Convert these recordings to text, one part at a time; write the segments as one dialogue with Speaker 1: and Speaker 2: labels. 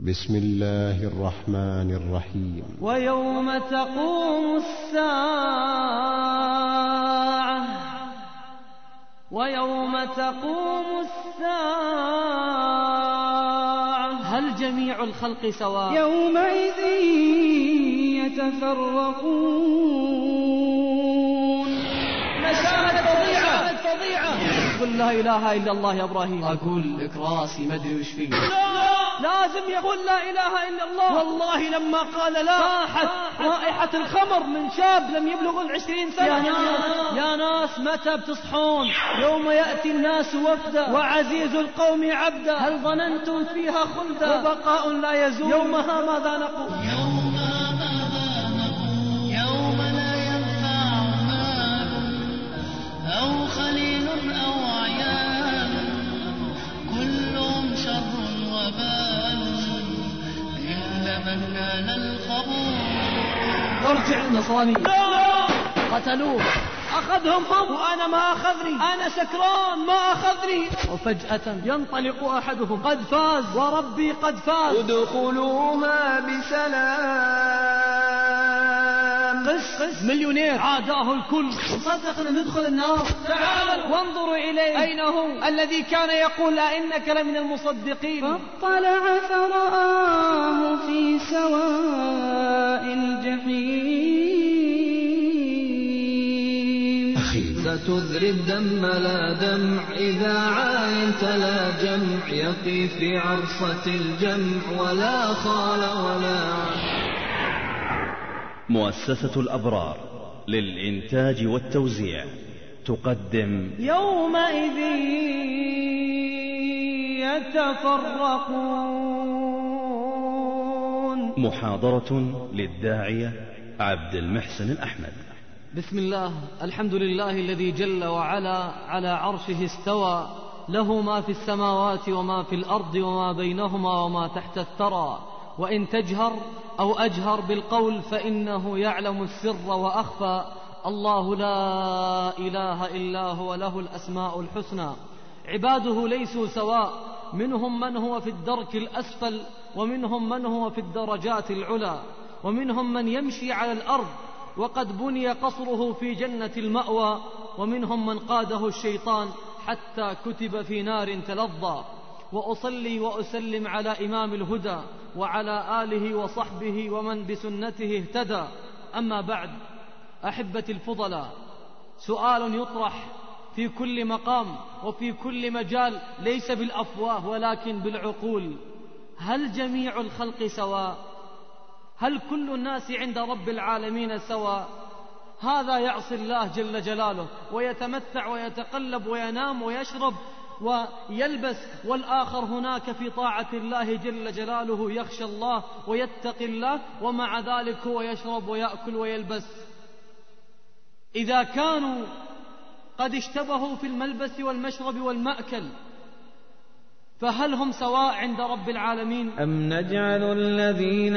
Speaker 1: بسم الله الرحمن الرحيم.
Speaker 2: ويوم تقوم الساعة. ويوم تقوم الساعة. هل جميع الخلق سواء؟
Speaker 3: يومئذ يتفرقون.
Speaker 2: نشامة فظيعة فظيعة قل لا إله إلا الله يا إبراهيم.
Speaker 4: أقول لك راسي ما أدري وش فيه.
Speaker 2: لازم يقول لا إله إلا الله. والله لما قال لا راحت. رائحة الخمر من شاب لم يبلغ العشرين سنة. يا ناس يا ناس متى بتصحون؟ يوم يأتي الناس وفدا. وعزيز القوم عبدا. هل ظننتم فيها خلدا؟ وبقاء لا يزول. يومها ماذا نقول؟
Speaker 5: نال القبول
Speaker 2: ارجع النصراني قتلوه. أخذهم هم وأنا ما أخذني. أنا سكران. ما أخذني. وفجأة ينطلق أحدهم. قد فاز. وربي قد فاز.
Speaker 3: ادخلوها بسلام.
Speaker 2: قس مليونير. عاداه الكل. صدق أن ندخل النار. تعالوا وانظروا إليه. أين هو؟ الذي كان يقول أئنك لمن المصدقين.
Speaker 3: فاطلع فرآه في سواء الجحيم.
Speaker 6: ستذري الدم لا دمع. إذا عاينت لا جمع. يقي في عرصة الجمع. ولا خال ولا عم
Speaker 7: مؤسسة الأبرار للإنتاج والتوزيع تقدم
Speaker 2: يومئذ يتفرقون.
Speaker 7: محاضرة للداعية عبد المحسن الأحمد.
Speaker 4: بسم الله الحمد لله الذي جل وعلا على عرشه استوى. له ما في السماوات وما في الأرض وما بينهما وما تحت الثرى. وإن تجهر أو أجهر بالقول فإنه يعلم السر وأخفى. الله لا إله إلا هو له الأسماء الحسنى. عباده ليسوا سواء. منهم من هو في الدرك الأسفل ومنهم من هو في الدرجات العلى. ومنهم من يمشي على الأرض وقد بني قصره في جنة المأوى. ومنهم من قاده الشيطان حتى كتب في نار تلظى. وأصلي وأسلم على إمام الهدى وعلى آله وصحبه ومن بسنته اهتدى. أما بعد أحبتي الفضلاء سؤال يطرح في كل مقام وفي كل مجال ليس بالأفواه ولكن بالعقول. هل جميع الخلق سواء؟ هل كل الناس عند رب العالمين سواء؟ هذا يعصي الله جل جلاله ويتمتع ويتقلب وينام ويشرب ويلبس والآخر هناك في طاعة الله جل جلاله يخشى الله ويتقي الله ومع ذلك هو يشرب ويأكل ويلبس. إذا كانوا قد اشتبهوا في الملبس والمشرب والمأكل فهل هم سواء عند رب العالمين؟
Speaker 6: أم نجعل الذين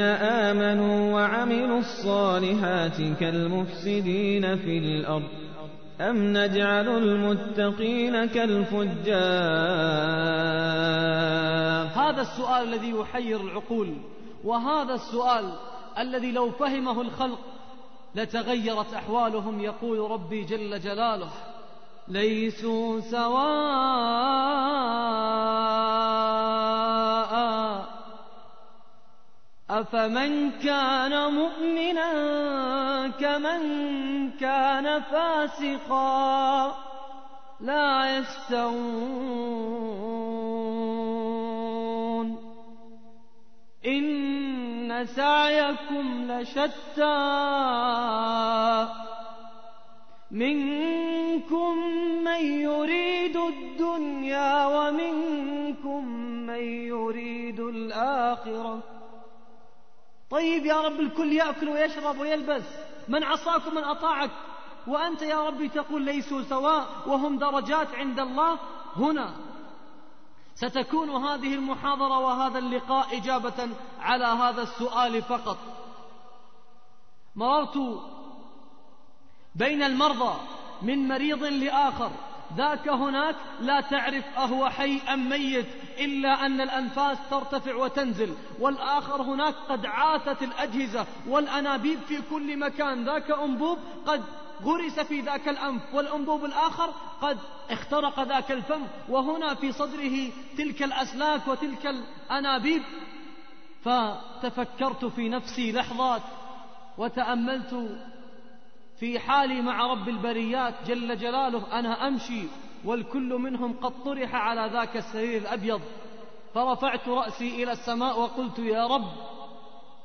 Speaker 6: آمنوا وعملوا الصالحات كالمفسدين في الأرض؟ أم نجعل المتقين كالفجار
Speaker 4: هذا السؤال الذي يحير العقول وهذا السؤال الذي لو فهمه الخلق لتغيرت أحوالهم يقول ربي جل جلاله ليسوا سواء أفمن كان مؤمنا كمن كان فاسقا لا يستوون إن سعيكم لشتى منكم من يريد الدنيا ومنكم من يريد الآخرة طيب يا رب الكل يأكل ويشرب ويلبس. من عصاك ومن أطاعك. وأنت يا ربي تقول ليسوا سواء وهم درجات عند الله. هنا ستكون هذه المحاضرة وهذا اللقاء إجابة على هذا السؤال فقط. مررت بين المرضى من مريض لآخر. ذاك هناك لا تعرف أهو حي أم ميت. إلا أن الأنفاس ترتفع وتنزل والآخر هناك قد عاثت الأجهزة والأنابيب في كل مكان. ذاك أنبوب قد غرس في ذاك الأنف والأنبوب الآخر قد اخترق ذاك الفم. وهنا في صدره تلك الأسلاك وتلك الأنابيب. فتفكرت في نفسي لحظات وتأملت في حالي مع رب البريات جل جلاله أنا أمشي والكل منهم قد طرح على ذاك السرير الأبيض فرفعت رأسي إلى السماء وقلت يا رب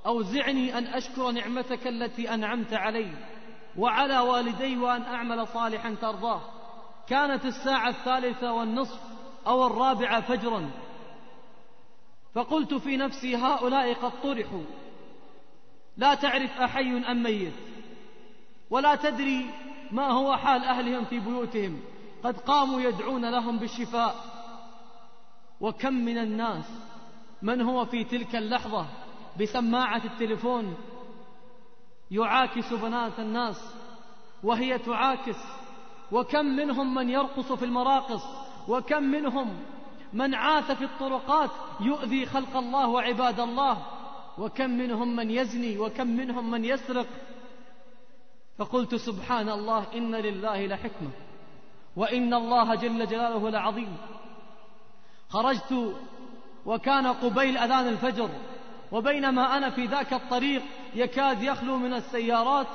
Speaker 4: أوزعني أن أشكر نعمتك التي أنعمت علي وعلى والدي وأن أعمل صالحا ترضاه. كانت الساعة الثالثة والنصف أو الرابعة فجرا. فقلت في نفسي هؤلاء قد طرحوا. لا تعرف أحي أم ميت ولا تدري ما هو حال أهلهم في بيوتهم. قد قاموا يدعون لهم بالشفاء. وكم من الناس من هو في تلك اللحظة بسماعة التليفون يعاكس بنات الناس وهي تعاكس؟ وكم منهم من يرقص في المراقص؟ وكم منهم من عاث في الطرقات يؤذي خلق الله وعباد الله؟ وكم منهم من يزني؟ وكم منهم من يسرق؟ فقلت سبحان الله إن لله لحكمة. وإن الله جل جلاله لعظيم. خرجت وكان قبيل أذان الفجر وبينما أنا في ذاك الطريق يكاد يخلو من السيارات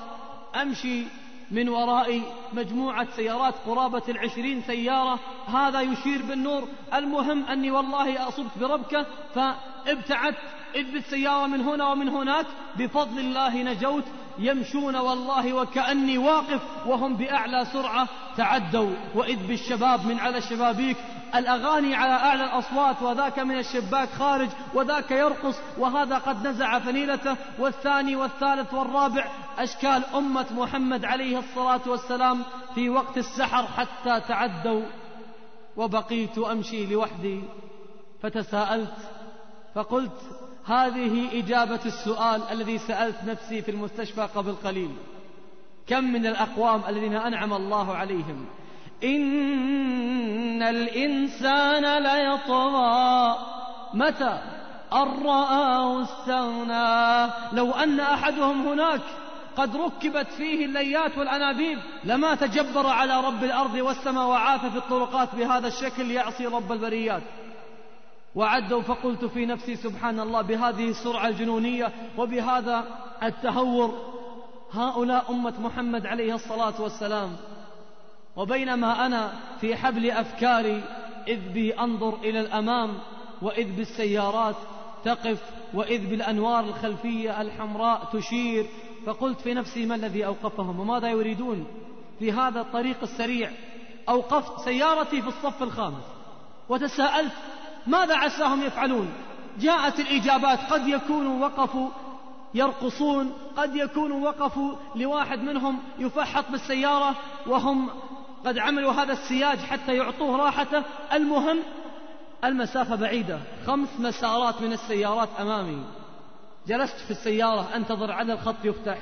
Speaker 4: أمشي من ورائي مجموعة سيارات قرابة العشرين سيارة هذا يشير بالنور. المهم أني والله أصبت بربكة فابتعدت. إذ بالسيارة من هنا ومن هناك بفضل الله نجوت يمشون والله وكأني واقف وهم بأعلى سرعة تعدوا. وإذ بالشباب من على الشبابيك الأغاني على أعلى الأصوات وذاك من الشباك خارج وذاك يرقص وهذا قد نزع فنيلته. والثاني والثالث والرابع أشكال أمة محمد عليه الصلاة والسلام في وقت السحر حتى تعدوا. وبقيت أمشي لوحدي فتساءلت فقلت هذه إجابة السؤال الذي سألت نفسي في المستشفى قبل قليل. كم من الأقوام الذين أنعم الله عليهم؟ إن الإنسان ليطغى. متى؟ أن رآه استغنى. لو أن أحدهم هناك قد ركبت فيه الليات والأنابيب لما تجبر على رب الأرض والسماء وعاث في الطرقات بهذا الشكل يعصي رب البريات. وعدوا فقلت في نفسي سبحان الله بهذه السرعة الجنونية وبهذا التهور هؤلاء أمة محمد عليه الصلاة والسلام. وبينما أنا في حبل أفكاري إذ بي أنظر إلى الأمام وإذ بالسيارات تقف وإذ بالأنوار الخلفية الحمراء تشير فقلت في نفسي ما الذي أوقفهم؟ وماذا يريدون؟ في هذا الطريق السريع أوقفت سيارتي في الصف الخامس وتساءلت ماذا عساهم يفعلون؟ جاءت الإجابات قد يكونوا وقفوا يرقصون قد يكونوا وقفوا لواحد منهم يفحط بالسيارة وهم قد عملوا هذا السياج حتى يعطوه راحته. المهم المسافة بعيدة خمس مسارات من السيارات أمامي. جلست في السيارة أنتظر على الخط يفتح.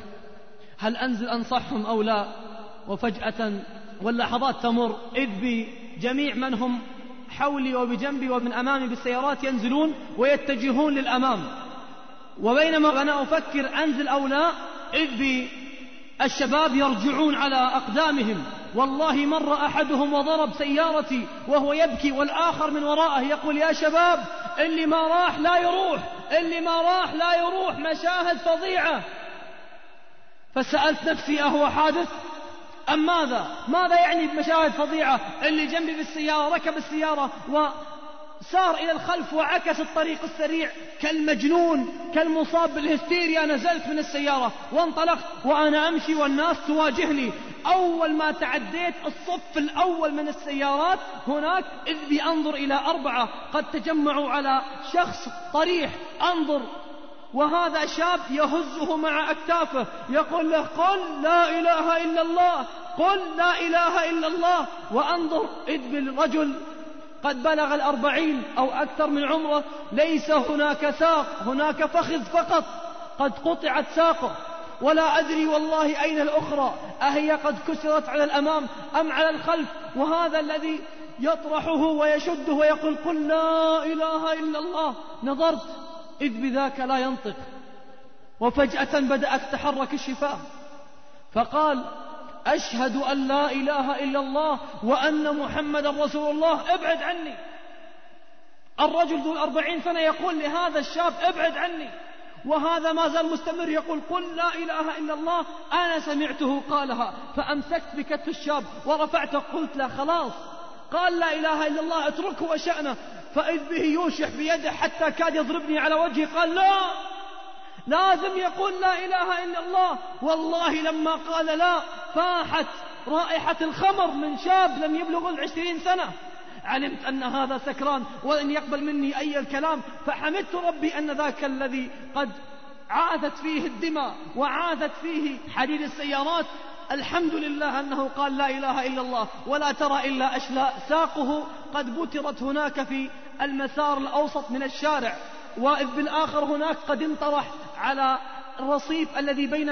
Speaker 4: هل أنزل أنصحهم أو لا؟ وفجأة واللحظات تمر. إذ بجميع من هم حولي وبجنبي ومن أمامي بالسيارات ينزلون ويتجهون للأمام. وبينما أنا أفكر أنزل أو لا إذ بالشباب يرجعون على أقدامهم. والله مر أحدهم وضرب سيارتي وهو يبكي والآخر من وراءه يقول يا شباب اللي ما راح لا يروح اللي ما راح لا يروح مشاهد فظيعة. فسألت نفسي أهو حادث؟ أم ماذا؟ ماذا يعني بمشاهد فظيعة اللي جنبي بالسيارة ركب السيارة وسار إلى الخلف وعكس الطريق السريع كالمجنون كالمصاب بالهستيريا نزلت من السيارة وانطلقت وأنا أمشي والناس تواجهني. أول ما تعديت الصف الأول من السيارات هناك إذ بي أنظر إلى أربعة قد تجمعوا على شخص طريح. أنظر وهذا شاب يهزه مع أكتافه يقول له قل لا إله إلا الله قل لا إله إلا الله وأنظر إذ بالرجل قد بلغ الأربعين أو أكثر من عمره ليس هناك ساق هناك فخذ فقط قد قطعت ساقه ولا أدري والله أين الأخرى أهي قد كسرت على الأمام أم على الخلف؟ وهذا الذي يطرحه ويشده ويقول قل لا إله إلا الله نظرت إذ بذاك لا ينطق. وفجأة بدأت تتحرك الشفاه فقال أشهد أن لا إله إلا الله وأن محمد رسول الله ابعد عني. الرجل ذو الأربعين سنة يقول لهذا الشاب ابعد عني. وهذا ما زال مستمر يقول قل لا إله إلا الله أنا سمعته قالها. فأمسكت بكتف الشاب ورفعته قلت له خلاص. قال لا إله إلا الله اتركه وشأنه. فإذ به يوشح بيده حتى كاد يضربني على وجهي قال لا لازم يقول لا إله إلا الله. والله لما قال لا فاحت رائحة الخمر من شاب لم يبلغ العشرين سنة. علمت أن هذا سكران ولن يقبل مني أي الكلام فحمدت ربي أن ذاك الذي قد عاثت فيه الدماء وعاثت فيه حديد السيارات الحمد لله أنه قال لا إله إلا الله ولا ترى إلا أشلاء ساقه قد بترت هناك في المسار الأوسط من الشارع وإذ بالآخر هناك قد انطرح على الرصيف الذي بين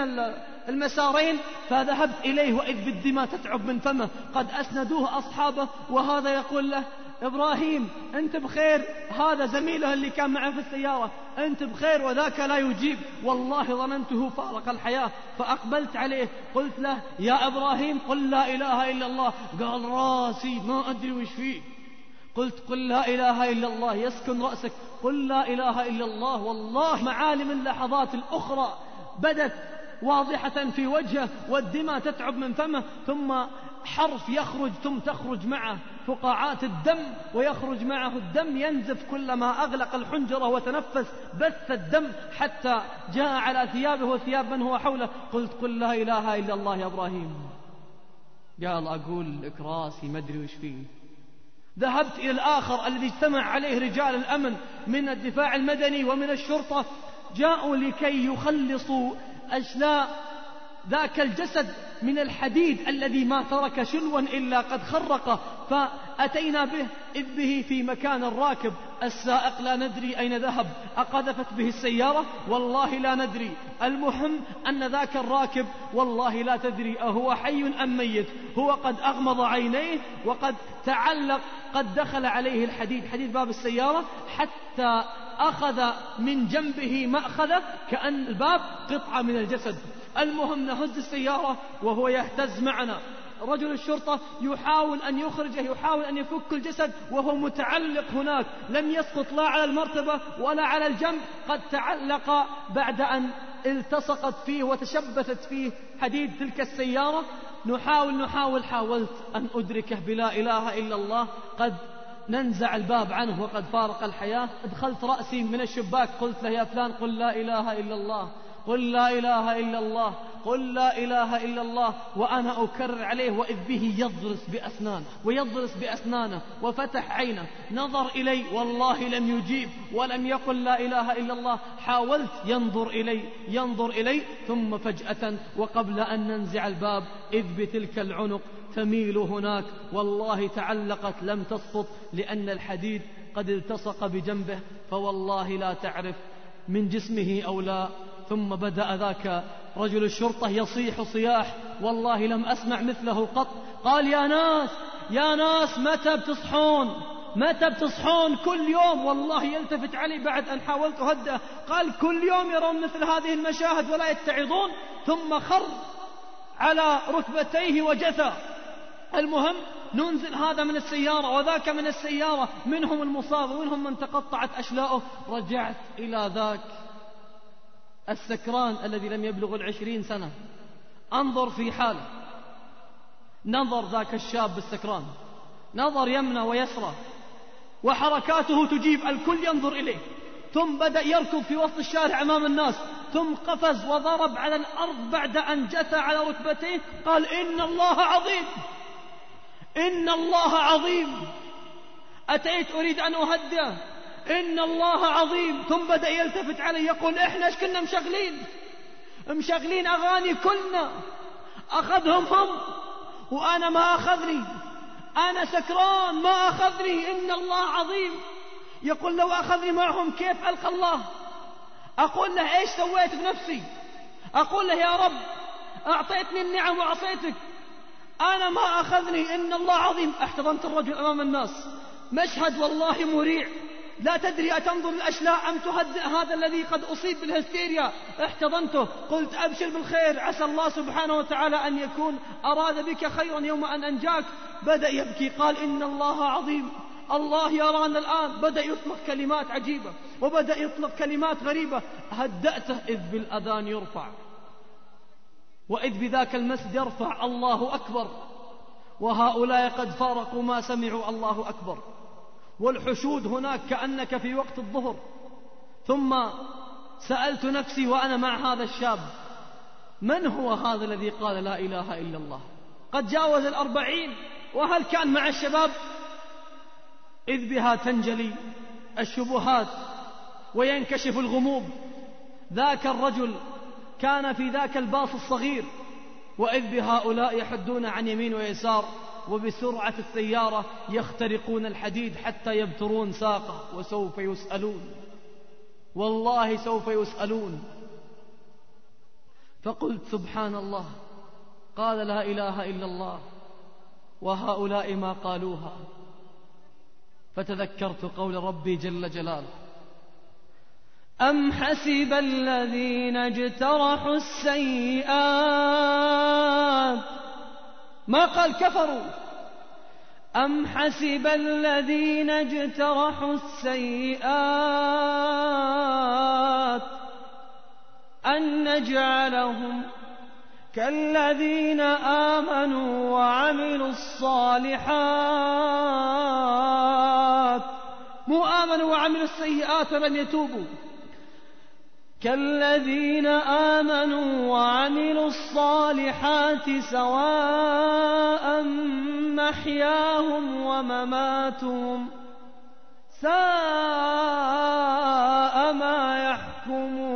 Speaker 4: المسارين فذهبت إليه وإذ بالدماء تتعب من فمه قد أسندوه أصحابه وهذا يقول له إبراهيم أنت بخير. هذا زميله اللي كان معه في السيارة. أنت بخير وذاك لا يجيب. والله ظننته فارق الحياة. فأقبلت عليه. قلت له يا إبراهيم قل لا إله إلا الله. قال راسي ما أدري وش فيه. قلت قل لا إله إلا الله. يسكن رأسك. قل لا إله إلا الله. والله معالم اللحظات الأخرى. بدت واضحة في وجهه والدماء تتعب من فمه ثم حرف يخرج ثم تخرج معه. فقاعات الدم ويخرج معه الدم ينزف كلما أغلق الحنجرة وتنفس بث الدم حتى جاء على ثيابه وثياب من هو حوله؟ قلت قل لا إله إلا الله يا إبراهيم. قال أقول لك راسي ما أدري وش فيه. ذهبت إلى الآخر الذي اجتمع عليه رجال الأمن من الدفاع المدني ومن الشرطة جاءوا لكي يخلصوا أشلاء ذاك الجسد من الحديد الذي ما ترك شلوا إلا قد خرقه فأتينا به إذ به في مكان الراكب السائق لا ندري أين ذهب. أقذفت به السيارة؟ والله لا ندري. المهم أن ذاك الراكب والله لا تدري أهو حي أم ميت. هو قد أغمض عينيه وقد تعلق قد دخل عليه الحديد. حديد باب السيارة. حتى أخذ من جنبه مأخذة كأن الباب قطعة من الجسد. المهم نهز السيارة وهو يهتز معنا. رجل الشرطة يحاول أن يخرجه يحاول أن يفك الجسد وهو متعلق هناك. لم يسقط لا على المرتبة ولا على الجنب. قد تعلق بعد أن التصقت فيه وتشبثت فيه حديد تلك السيارة. نحاول نحاول حاولت أن أدركه بلا إله إلا الله. قد ننزع الباب عنه وقد فارق الحياة. أدخلت رأسي من الشباك قلت له يا فلان قل لا إله إلا الله. قل لا إله إلا الله قل لا إله إلا الله وأنا أكرر عليه وإذ به يضرس بأسنانه ويضرس بأسنانه وفتح عينه. نظر إلي والله لم يجيب ولم يقل لا إله إلا الله. حاولت ينظر إلي ينظر إلي ثم فجأة وقبل أن ننزع الباب إذ بتلك العنق تميل هناك. والله تعلقت لم تسقط لأن الحديد قد التصق بجنبه. فوالله لا تعرف من جسمه أو لا. ثم بدأ ذاك رجل الشرطة يصيح صياح والله لم أسمع مثله قط. قال يا ناس يا ناس متى بتصحون؟ متى بتصحون كل يوم؟ والله يلتفت علي بعد أن حاولت أهدأ قال كل يوم يرون مثل هذه المشاهد ولا يتعظون. ثم خر على ركبتيه وجثى. المهم ننزل هذا من السيارة وذاك من السيارة. منهم المصاب ومنهم من تقطعت أشلاؤه. رجعت إلى ذاك. السكران الذي لم يبلغ العشرين سنة. انظر في حاله. نظر ذاك الشاب السكران نظر يمنى ويسرى. وحركاته تجيب الكل ينظر إليه. ثم بدأ يركض في وسط الشارع أمام الناس. ثم قفز وضرب على الأرض بعد أن جثى على ركبتيه. قال إن الله عظيم. إن الله عظيم. أتيت أريد أن أهدأ إن الله عظيم. ثم بدأ يلتفت علي يقول إحنا إيش كنا مشغلين؟ مشغلين أغاني كلنا. أخذهم هم وأنا ما أخذني. أنا سكران ما أخذني. إن الله عظيم. يقول لو أخذني معهم كيف ألقى الله؟ أقول له إيش سويت بنفسي؟ أقول له يا رب أعطيتني النعم وعصيتك. أنا ما أخذني. إن الله عظيم. احتضنت الرجل أمام الناس. مشهد والله مريع. لا تدري أتنظر الأشلاء أم تهدئ هذا الذي قد أصيب بالهستيريا. احتضنته. قلت أبشر بالخير. عسى الله سبحانه وتعالى أن يكون أراد بك خيرا يوم أن أنجاك. بدأ يبكي. قال إن الله عظيم. الله يرانا الآن. بدأ يطلق كلمات عجيبة. وبدأ يطلق كلمات غريبة. هدأته إذ بالأذان يرفع. وإذ بذاك المسجد يرفع. الله أكبر. وهؤلاء قد فارقوا ما سمعوا. الله أكبر. والحشود هناك كأنك في وقت الظهر. ثم سألت نفسي وأنا مع هذا الشاب من هو هذا الذي قال لا إله إلا الله؟ قد جاوز الأربعين وهل كان مع الشباب؟ إذ بها تنجلي الشبهات وينكشف الغموض ذاك الرجل كان في ذاك الباص الصغير وإذ بهؤلاء يحدون عن يمين ويسار. وبسرعة السيارة يخترقون الحديد حتى يبترون ساقه وسوف يسألون. والله سوف يسألون. فقلت سبحان الله. قال لا إله إلا الله. وهؤلاء ما قالوها. فتذكرت قول ربي جل جلاله. أم حسب الذين اجترحوا السيئات ما قال كفروا. أم حسب الذين اجترحوا السيئات أن نجعلهم كالذين آمنوا وعملوا الصالحات. مو آمنوا وعملوا السيئات ولم يتوبوا. كالذين آمنوا وعملوا الصالحات سواء محياهم ومماتهم ساء ما يحكمون.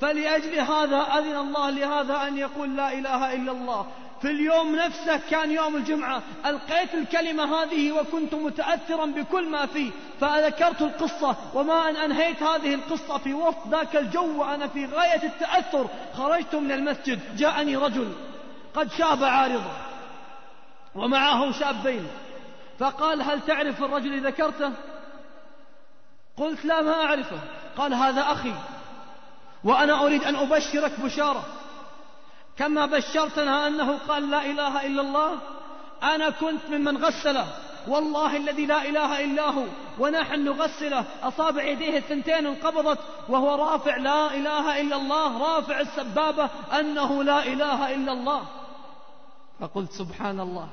Speaker 4: فلأجل هذا أذن الله لهذا أن يقول لا إله إلا الله. في اليوم نفسه كان يوم الجمعة ألقيت الكلمة هذه وكنت متأثرا بكل ما فيه فذكرت القصة وما أن أنهيت هذه القصة في وسط ذاك الجو وأنا في غاية التأثر. خرجت من المسجد جاءني رجل قد شاب عارضة ومعه شابين فقال هل تعرف الرجل ذكرته؟ قلت لا ما أعرفه. قال هذا أخي وأنا أريد أن أبشرك بشارة. كما بشرتنا أنه قال لا إله إلا الله أنا كنت ممن غسله. والله الذي لا إله إلا هو ونحن نغسله. أصابع يديه الثنتين انقبضت وهو رافع لا إله إلا الله رافع السبابة أنه لا إله إلا الله. فقلت سبحان الله.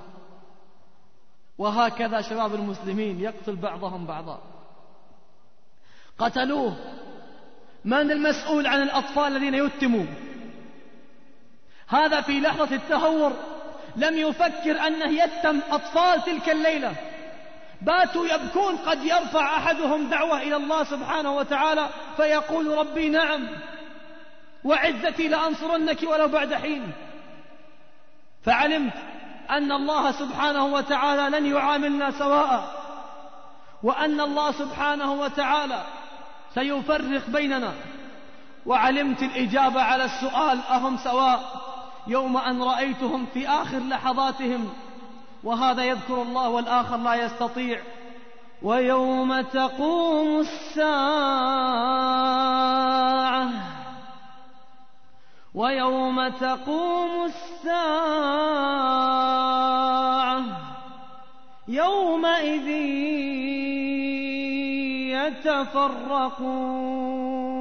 Speaker 4: وهكذا شباب المسلمين يقتل بعضهم بعضا. قتلوه. من المسؤول عن الأطفال الذين يتموا؟ هذا في لحظة التهور. لم يفكر أنه يتم أطفال تلك الليلة. باتوا يبكون قد يرفع أحدهم دعوة إلى الله سبحانه وتعالى فيقول ربي نعم. وعزتي لأنصرنك ولو بعد حين. فعلمت أن الله سبحانه وتعالى لن يعاملنا سواء. وأن الله سبحانه وتعالى سيفرق بيننا. وعلمت الإجابة على السؤال أهم سواء. يوم أن رأيتهم في آخر لحظاتهم وهذا يذكر الله والآخر لا يستطيع. ويوم تقوم الساعة. ويوم تقوم الساعة. يومئذ يتفرقون.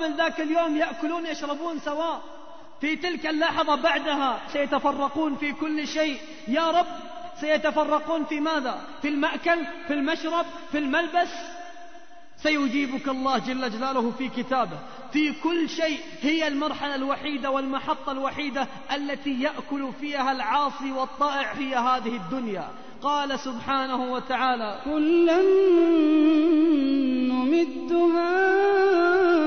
Speaker 4: قبل ذاك اليوم يأكلون يشربون سواء في تلك اللحظة بعدها سيتفرقون في كل شيء. يا رب سيتفرقون في ماذا؟ في المأكل في المشرب في الملبس. سيجيبك الله جل جلاله في كتابه. في كل شيء هي المرحلة الوحيدة والمحطة الوحيدة التي يأكل فيها العاصي والطائع في هذه الدنيا. قال سبحانه وتعالى
Speaker 3: كلا نمد هؤلاء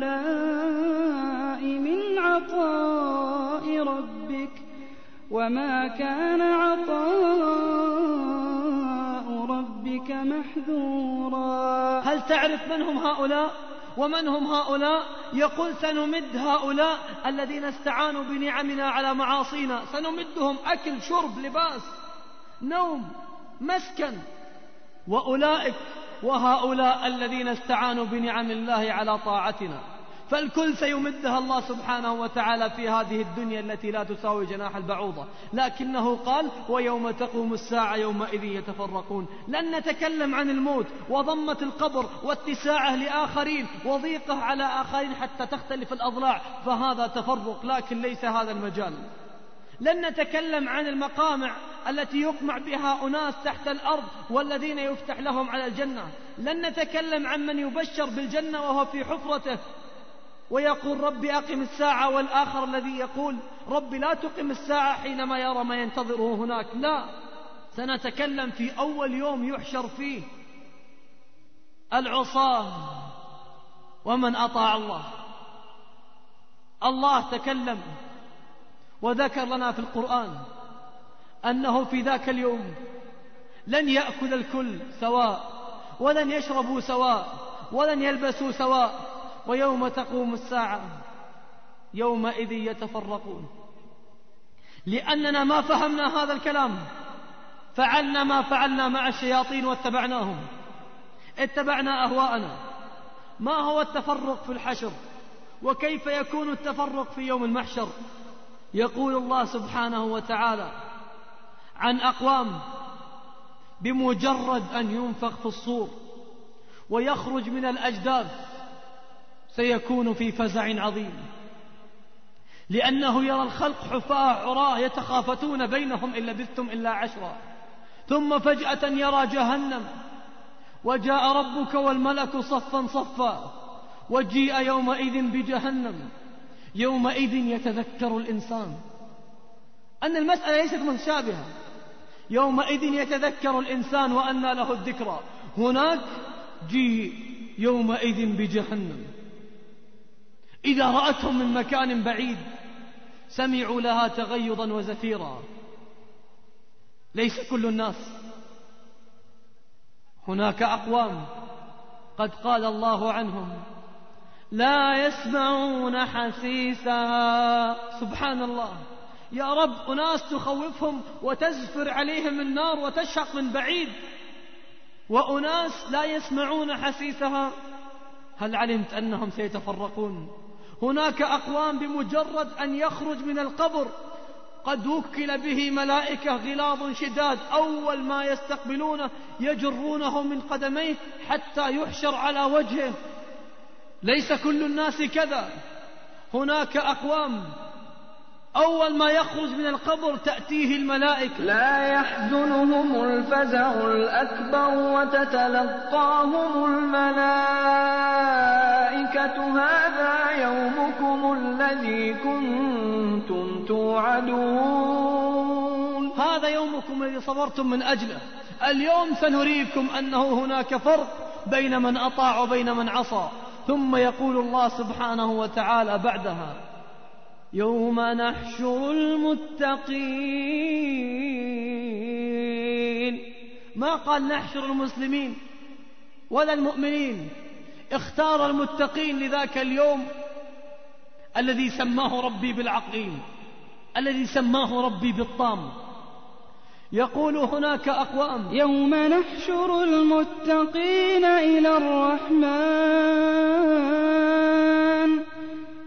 Speaker 3: وهؤلاء من عطاء ربك وما كان عطاء ربك محذورا.
Speaker 4: هل تعرف من هم هؤلاء ومن هم هؤلاء؟ يقول سنمد هؤلاء الذين استعانوا بنعمنا على معاصينا. سنمدهم أكل شرب لباس نوم مسكن. وأولئك وهؤلاء الذين استعانوا بنعم الله على طاعتنا. فالكل سيمدها الله سبحانه وتعالى في هذه الدنيا التي لا تساوي جناح البعوضة. لكنه قال ويوم تقوم الساعة يومئذ يتفرقون. لن نتكلم عن الموت وضمة القبر واتساعه لآخرين وضيقه على آخرين حتى تختلف الأضلاع. فهذا تفرق لكن ليس هذا المجال. لن نتكلم عن المقامع التي يقمع بها أناس تحت الأرض والذين يفتح لهم على الجنة. لن نتكلم عن من يبشر بالجنة وهو في حفرته ويقول رب أقم الساعة والآخر الذي يقول رب لا تقم الساعة حينما يرى ما ينتظره هناك. لا سنتكلم في أول يوم يحشر فيه العصاة ومن أطاع الله. الله تكلم وذكر لنا في القرآن أنه في ذاك اليوم لن يأكل الكل سواء ولن يشربوا سواء ولن يلبسوا سواء ويوم تقوم الساعة يومئذ يتفرقون. لأننا ما فهمنا هذا الكلام فعلنا ما فعلنا مع الشياطين واتبعناهم. اتبعنا أهواءنا. ما هو التفرق في الحشر؟ وكيف يكون التفرق في يوم المحشر؟ يقول الله سبحانه وتعالى عن أقوام بمجرد أن ينفخ في الصور ويخرج من الأجداث سيكون في فزع عظيم. لأنه يرى الخلق حفاة عراة يتخافتون بينهم إن لبثتم إلا عشرا. ثم فجأة يرى جهنم وجاء ربك والملك صفا صفا وجيء يومئذ بجهنم. يومئذ يتذكر الإنسان. أن المسألة ليست متشابهة يومئذ يتذكر الإنسان وأنى له الذكرى. هناك جيء يومئذ بجهنم. إذا رأتهم من مكان بعيد سمعوا لها تغيظا وزفيرا. ليس كل الناس. هناك أقوام قد قال الله عنهم لا يسمعون حسيسها سبحان الله يا رب أناس تخوفهم وتزفر عليهم النار وتشهق من بعيد. وأناس لا يسمعون حسيسها هل علمت أنهم سيتفرقون؟ هناك أقوام بمجرد أن يخرج من القبر. قد وكل به ملائكة غلاظ شداد. أول ما يستقبلونه يجرونه من قدميه حتى يحشر على وجهه. ليس كل الناس كذا. هناك أقوام. أول ما يخرج من القبر تأتيه الملائكة.
Speaker 8: لا يحزنهم الفزع الأكبر وتتلقاهم الملائكة. هذا يومكم الذي كنتم توعدون.
Speaker 4: هذا يومكم الذي صبرتم من أجله. اليوم سنريكم أنه هناك فرق بين من أطاع وبين من عصى. ثم يقول الله سبحانه وتعالى بعدها يوم نحشر المتقين. ما قال نحشر المسلمين ولا المؤمنين اختار المتقين لذاك اليوم الذي سماه ربي بالعقيم الذي سماه ربي بالطام. يقول هناك أقوام.
Speaker 3: يوم نحشر المتقين إلى الرحمن.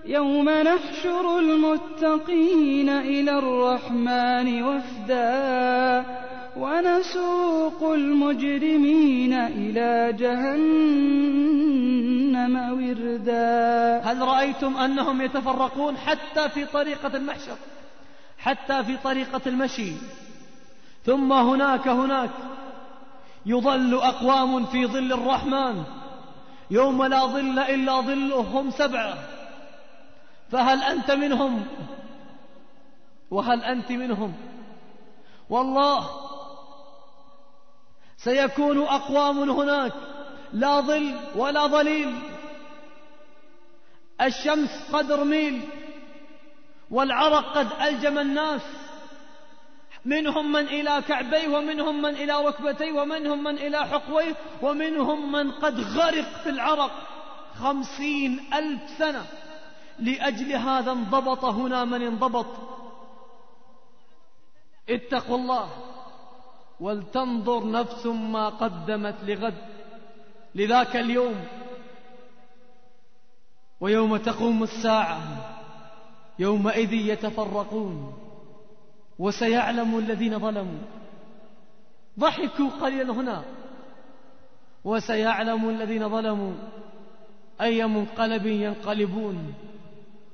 Speaker 3: يوم نحشر المتقين إلى الرحمن وفدا. ونسوق المجرمين إلى جهنم وردا.
Speaker 4: هل رأيتم أنهم يتفرقون حتى في طريقة المحشر؟ حتى في طريقة المشي. ثم هناك هناك يظل أقوام في ظل الرحمن يوم لا ظل إلا ظله هم سبعة فهل أنت منهم؟ وهل أنت منهم؟ والله سيكون أقوام هناك لا ظل ولا ظليل. الشمس قدر ميل والعرق قد ألجم الناس. منهم من إلى كعبيه ومنهم من إلى ركبتيه ومنهم من إلى حقويه ومنهم من قد غرق في العرق خمسين ألف سنة لأجل هذا انضبط هنا من انضبط. اتقوا الله ولتنظر نفس ما قدمت لغد. لذاك اليوم ويوم تقوم الساعة يومئذ يتفرقون. وسيعلم الذين ظلموا. ضحكوا قليلا هنا. وسيعلم الذين ظلموا أي منقلب ينقلبون.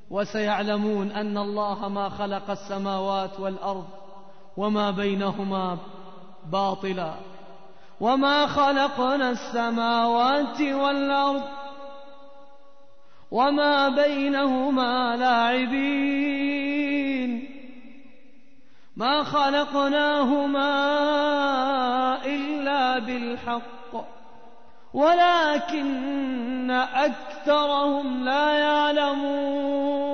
Speaker 4: وسيعلمون أن الله ما خلق السماوات والأرض وما بينهما باطلا. وما خلقنا السماوات والأرض وما بينهما لاعبين. ما خلقناهما إلا بالحق ولكن أكثرهم لا يعلمون.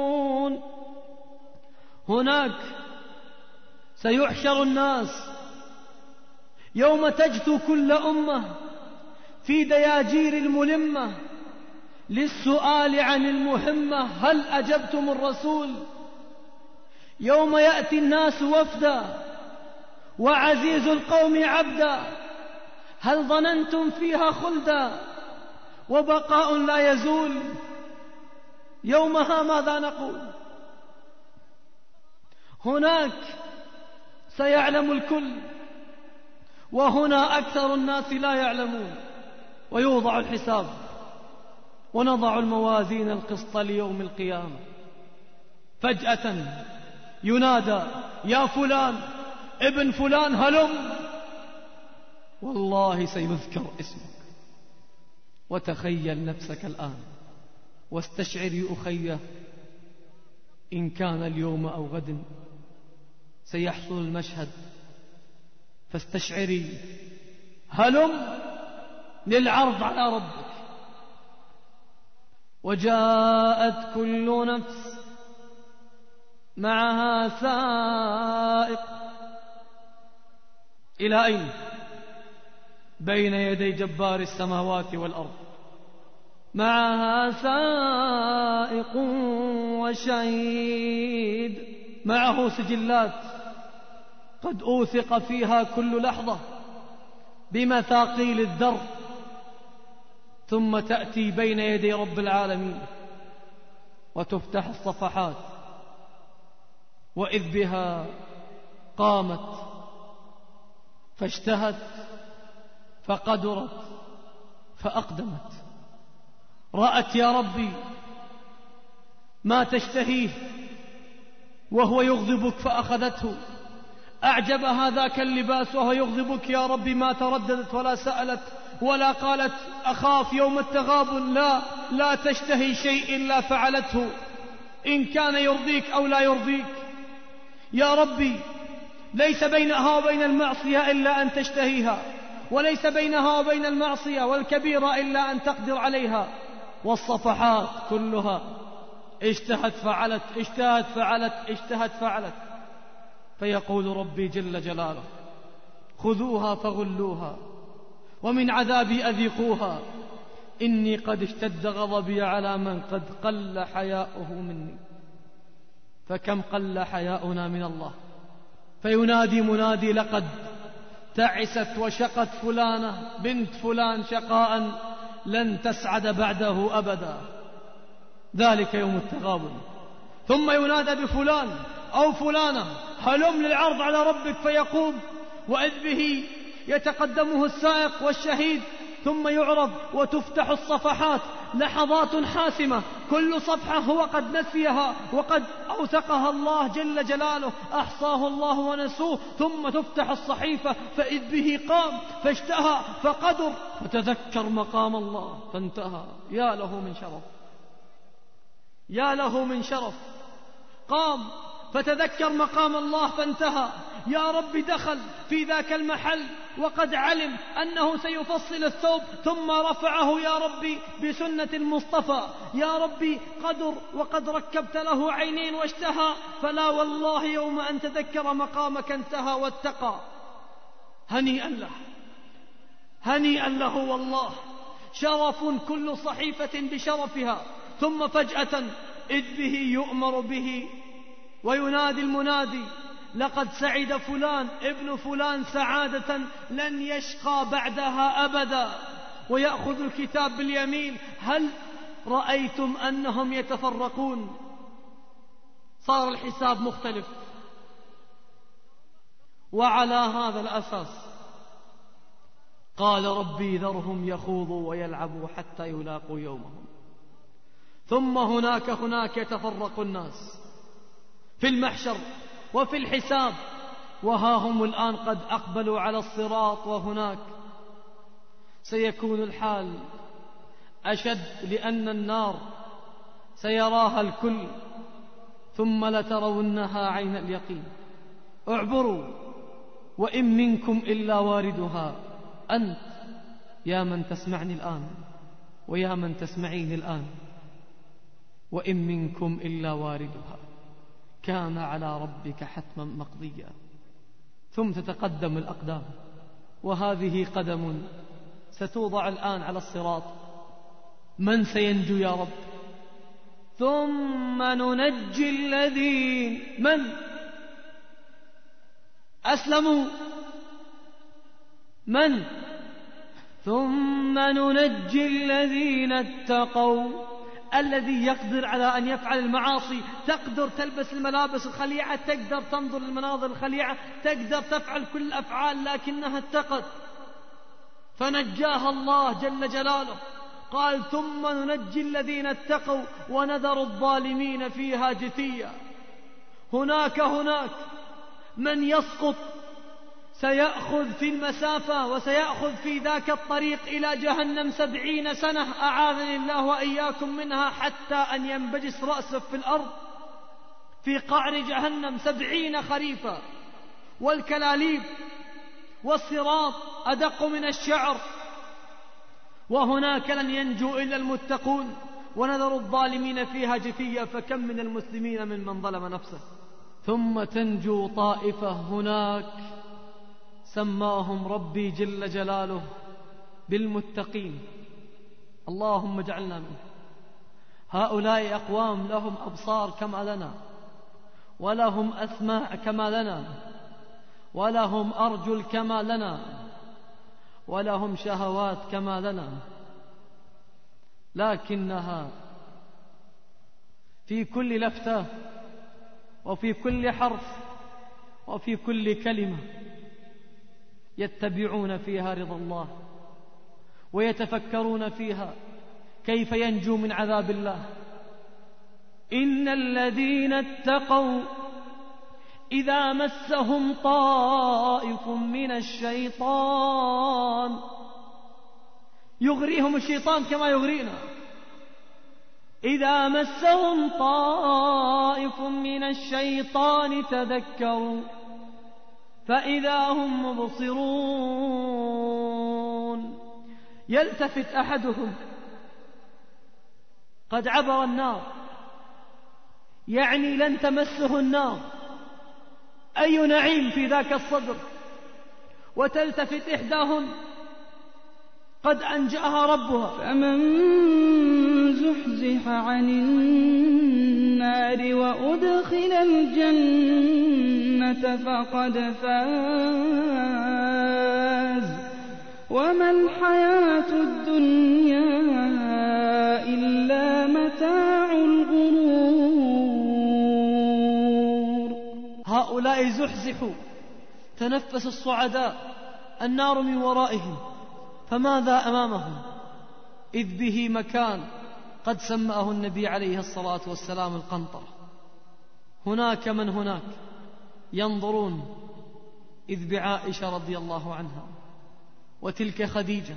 Speaker 4: هناك سيحشر الناس يوم تجثو كل أمة في دياجير الملمة للسؤال عن المهمة هل أجبتم الرسول يوم يأتي الناس وفدا وعزيز القوم عبدا هل ظننتم فيها خلدا؟ وبقاء لا يزول يومها ماذا نقول؟ هناك سيعلم الكل وهنا أكثر الناس لا يعلمون ويوضع الحساب ونضع الموازين القسط ليوم القيامة. فجأة ينادى يا فلان ابن فلان هلم. والله سيذكر اسمك. وتخيل نفسك الآن. واستشعر أخيه إن كان اليوم أو غد سيحصل المشهد. فاستشعري هلم للعرض على ربك. وجاءت كل نفس معها سائق. إلى أين؟ بين يدي جبار السماوات والأرض. معها سائق وشهيد. معه سجلات قد أوثق فيها كل لحظة بمثاقيل الذر ثم تأتي بين يدي رب العالمين وتفتح الصفحات. وإذ بها قامت فاشتهت فقدرت فأقدمت. رأت يا ربي ما تشتهيه وهو يغضبك فأخذته. أعجبها ذاك اللباس وهو يغضبك يا ربي ما ترددت ولا سألت ولا قالت أخاف يوم التغابن. لا لا تشتهي شيء إلا فعلته. إن كان يرضيك أو لا يرضيك. يا ربي ليس بينها وبين المعصية إلا أن تشتهيها وليس بينها وبين المعصية والكبيرة إلا أن تقدر عليها والصفحات كلها اشتهت فعلت اشتهت فعلت اشتهت فعلت. فيقول ربي جل جلاله خذوها فغلوها ومن عذابي أذيقوها. إني قد اشتد غضبي على من قد قل حياؤه مني. فكم قل حياؤنا من الله فينادي منادي لقد تعست وشقت فلانة بنت فلان شقاء لن تسعد بعده أبدا ذلك يوم التغابن. ثم ينادى بفلان أو فلانة هلم للعرض على ربك فيقوم وإذ به يتقدمه السائق والشهيد ثم يعرض وتفتح الصفحات لحظات حاسمة. كل صفحة هو قد نسيها وقد أوثقها الله جل جلاله. أحصاه الله ونسوه. ثم تفتح الصحيفة فإذ به قام. فاشتهى فقدر. فتذكر مقام الله. فانتهى. يا له من شرف. يا له من شرف. قام. فتذكر مقام الله. فانتهى. يا رب دخل في ذاك المحل. وقد علم أنه سيفصل الثوب ثم رفعه يا ربي بسنة المصطفى. يا ربي قدر وقد ركبت له عينين واشتهى. فلا والله يوم أن تذكر مقامك انتهى واتقى. هنيئا له. هنيئا له والله. شرف كل صحيفة بشرفها. ثم فجأة إذ به يؤمر به. وينادي المنادي. لقد سعد فلان ابن فلان سعادة لن يشقى بعدها أبدا. ويأخذ الكتاب باليمين هل رأيتم أنهم يتفرقون؟ صار الحساب مختلف. وعلى هذا الأساس قال ربي ذرهم يخوضوا ويلعبوا حتى يلاقوا يومهم. ثم هناك هناك يتفرق الناس. في المحشر وفي الحساب وها هم الآن قد أقبلوا على الصراط وهناك. سيكون الحال أشد لأن النار سيراها الكل ثم لترونها عين اليقين. اعبروا وإن منكم إلا واردها. أنت يا من تسمعني الآن ويا من تسمعيني الآن وإن منكم إلا واردها. كان على ربك حتما مقضيا. ثم تتقدم الأقدام. وهذه قدم ستوضع الآن على الصراط. من سينجو يا رب؟ ثم ننجي الذين من؟ أسلموا. من؟ ثم ننجي الذين اتقوا. الذي يقدر على أن يفعل المعاصي. تقدر تلبس الملابس الخليعة تقدر تنظر للمناظر الخليعة تقدر تفعل كل الأفعال لكنها اتقت. فنجاها الله جل جلاله. قال ثم ننجي الذين اتقوا ونذر الظالمين فيها جثيا. هناك هناك من يسقط سيأخذ في المسافة وسيأخذ في ذاك الطريق إلى جهنم سبعين سنة. أعاذني الله وإياكم منها حتى أن ينبجس رأسه في الأرض في قعر جهنم سبعين خريفا والكلاليب والصراط أدق من الشعر. وهناك لن ينجو إلا المتقون. ونذر الظالمين فيها جثيا. فكم من المسلمين ممن ظلم نفسه. ثم تنجو طائفة هناك. سماهم ربي جل جلاله بالمتقين. اللهم اجعلنا منه هؤلاء أقوام لهم أبصار كما لنا ولهم أسماع كما لنا ولهم أرجل كما لنا ولهم شهوات كما لنا. لكنها في كل لفتة وفي كل حرف وفي كل كلمة يتبعون فيها رضا الله ويتفكرون فيها كيف ينجو من عذاب الله. إن الذين اتقوا إذا مسهم طائف من الشيطان يغريهم الشيطان كما يغرينا. إذا مسهم طائف من الشيطان تذكروا فإذا هم مبصرون. يلتفت أحدهم. قد عبر النار. يعني لن تمسه النار. أي نعيم في ذاك الصدر؟ وتلتفت إحداهن. قد أنجأها ربها.
Speaker 3: فمن زحزح عن النار وأدخل الجنة فقد فاز. وما الحياة الدنيا إلا متاع الغرور.
Speaker 4: هؤلاء زحزحوا. تنفس الصعداء النار من ورائهم. فماذا أمامهم؟ إذ به مكان. قد سماه النبي عليه الصلاة والسلام القنطرة. هناك من هناك ينظرون إذ بعائشة رضي الله عنها وتلك خديجة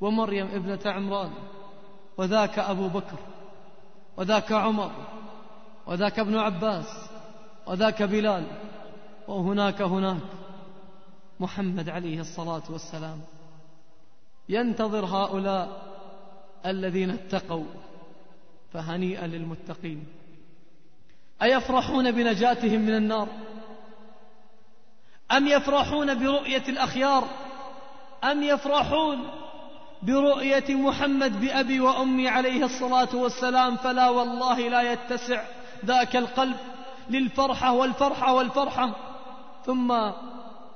Speaker 4: ومريم ابنة عمران وذاك أبو بكر وذاك عمر وذاك ابن عباس وذاك بلال وهناك هناك محمد عليه الصلاة والسلام. ينتظر هؤلاء الذين اتقوا فهنيئا للمتقين. أيفرحون بنجاتهم من النار؟ أم يفرحون برؤية الأخيار؟ أم يفرحون برؤية محمد بأبي وأمي عليه الصلاة والسلام؟ فلا والله لا يتسع ذاك القلب للفرحة والفرحة والفرحة. ثم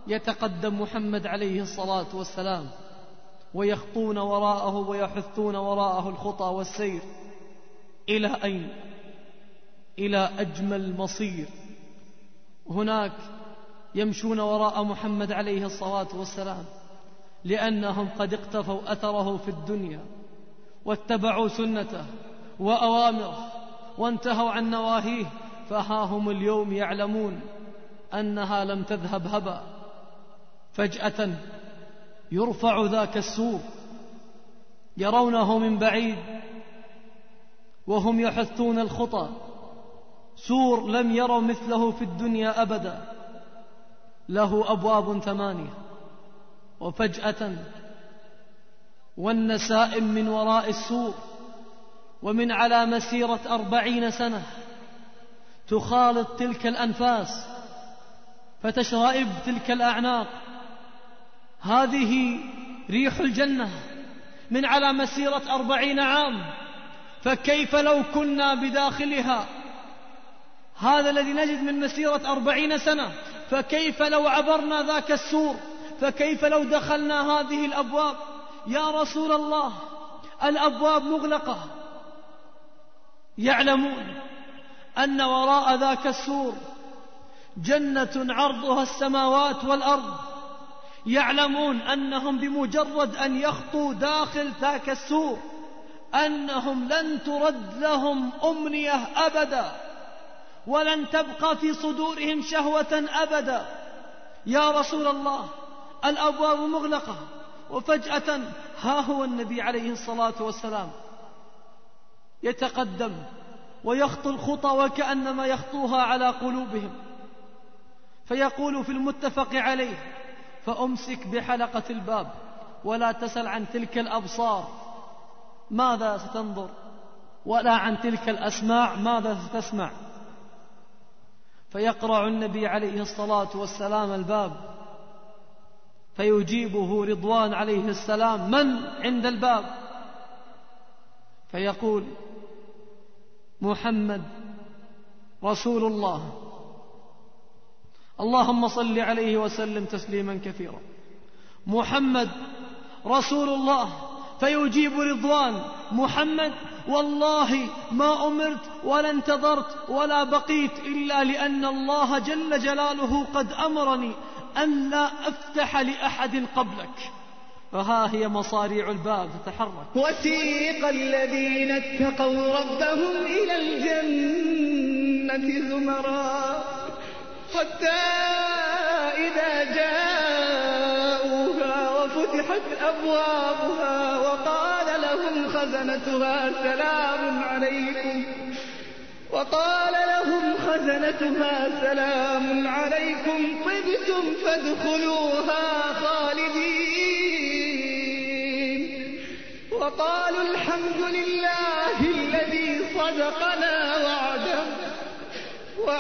Speaker 4: يتقدم محمد عليه الصلاة والسلام. ويخطون وراءه ويحثون وراءه الخطى والسير. إلى أين؟ إلى أجمل مصير هناك يمشون وراء محمد عليه الصلاة والسلام لأنهم قد اقتفوا أثره في الدنيا واتبعوا سنته وأوامره وانتهوا عن نواهيه. فها هم اليوم يعلمون أنها لم تذهب هبا فجأة يرفع ذاك السور يرونه من بعيد وهم يحثون الخطى سور لم يروا مثله في الدنيا أبدا. له أبواب ثمانية. وفجأة والنسائم من وراء السور ومن على مسيرة أربعين سنة. تخالط تلك الأنفاس فتشرئب تلك الأعناق. هذه ريح الجنة من على مسيرة أربعين عام فكيف لو كنا بداخلها؟ هذا الذي نجد من مسيرة أربعين سنة فكيف لو عبرنا ذاك السور؟ فكيف لو دخلنا هذه الأبواب؟ يا رسول الله الأبواب مغلقة. يعلمون أن وراء ذاك السور جنة عرضها السماوات والأرض. يعلمون أنهم بمجرد أن يخطوا داخل ذاك السور أنهم لن ترد لهم أمنية أبدا ولن تبقى في صدورهم شهوة أبدا. يا رسول الله الأبواب مغلقة وفجأة ها هو النبي عليه الصلاة والسلام يتقدم ويخطو الخطى وكأنما يخطوها على قلوبهم فيقول في المتفق عليه فأمسك بحلقة الباب ولا تسل عن تلك الأبصار. ماذا ستنظر؟ ولا عن تلك الأسماع ماذا ستسمع؟ فيقرع النبي عليه الصلاة والسلام الباب فيجيبه رضوان عليه السلام. من عند الباب؟ فيقول محمد رسول الله. اللهم صل عليه وسلم تسليما كثيرا. محمد رسول الله فيجيب رضوان. محمد والله ما أمرت ولا انتظرت ولا بقيت إلا لأن الله جل جلاله قد أمرني أن لا أفتح لأحد قبلك. فها هي مصاريع الباب تتحرك.
Speaker 9: وسيق الذين اتقوا ربهم إلى الجنة زمرا. حتى إذا جاءوها وفتحت أبوابها وقال لهم خزنتها سلام عليكم وقال لهم خزنتها سلام عليكم طبتم فادخلوها خالدين وقالوا الحمد لله الذي صدقنا وعده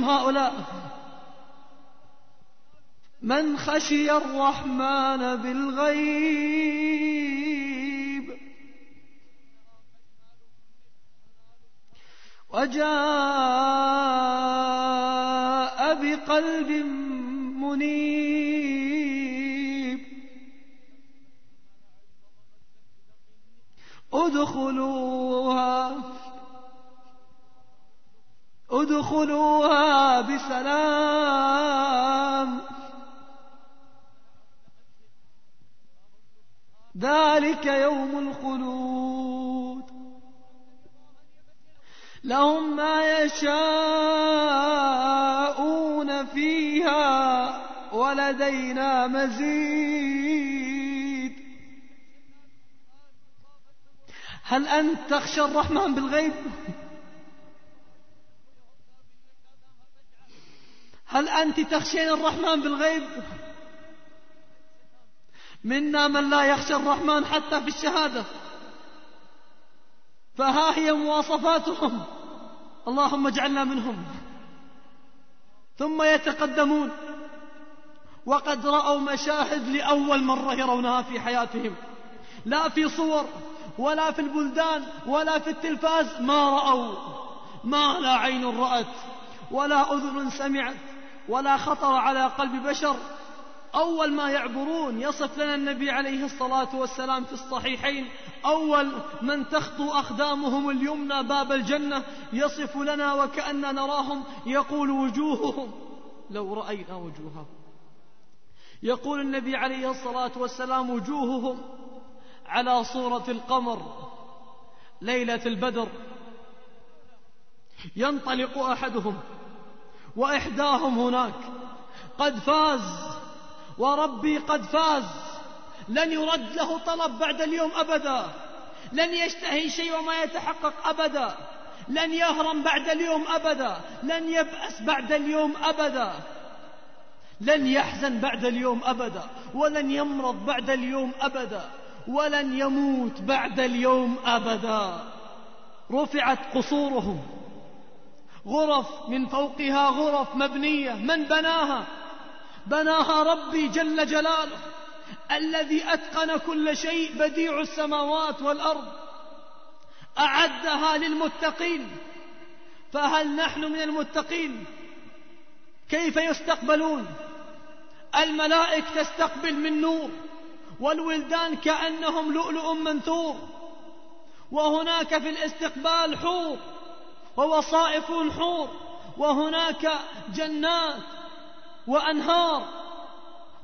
Speaker 4: هم هؤلاء. من خشي الرحمن بالغيب. وجاء بقلب منيب. ادخلوها. ادخلوها بسلام. ذلك يوم الخلود. لهم ما يشاءون فيها ولدينا مزيد. هل أنت تخشى الرحمن بالغيب؟ هل أنت تخشين الرحمن بالغيب؟ منا من لا يخشى الرحمن حتى في الشهادة. فها هي مواصفاتهم. اللهم اجعلنا منهم. ثم يتقدمون. وقد رأوا مشاهد لأول مرة يرونها في حياتهم. لا في صور ولا في البلدان ولا في التلفاز ما رأوا. ما لا عين رأت ولا أذن سمعت. ولا خطر على قلب بشر. أول ما يعبرون يصف لنا النبي عليه الصلاة والسلام في الصحيحين. أول من تخطو أقدامهم اليمنى باب الجنة يصف لنا وكأن نراهم يقول وجوههم. لو رأينا وجوههم. يقول النبي عليه الصلاة والسلام وجوههم على صورة القمر ليلة البدر. ينطلق أحدهم. وإحداهم هناك. قد فاز وربي قد فاز. لن يرد له طلب بعد اليوم أبدا. لن يشتهي شيء وما يتحقق أبدا. لن يهرم بعد اليوم أبدا. لن يبأس بعد اليوم أبدا. لن يحزن بعد اليوم أبدا. ولن يمرض بعد اليوم أبدا. ولن يموت بعد اليوم أبدا. رفعت قصورهم. غرف من فوقها غرف مبنية. من بناها؟ بناها ربي جل جلاله الذي أتقن كل شيء بديع السماوات والأرض أعدها للمتقين. فهل نحن من المتقين؟ كيف يستقبلون؟ الملائك تستقبل من نور والولدان كأنهم لؤلؤ منثور وهناك في الاستقبال حور. ووصائف حور وهناك جنات وأنهار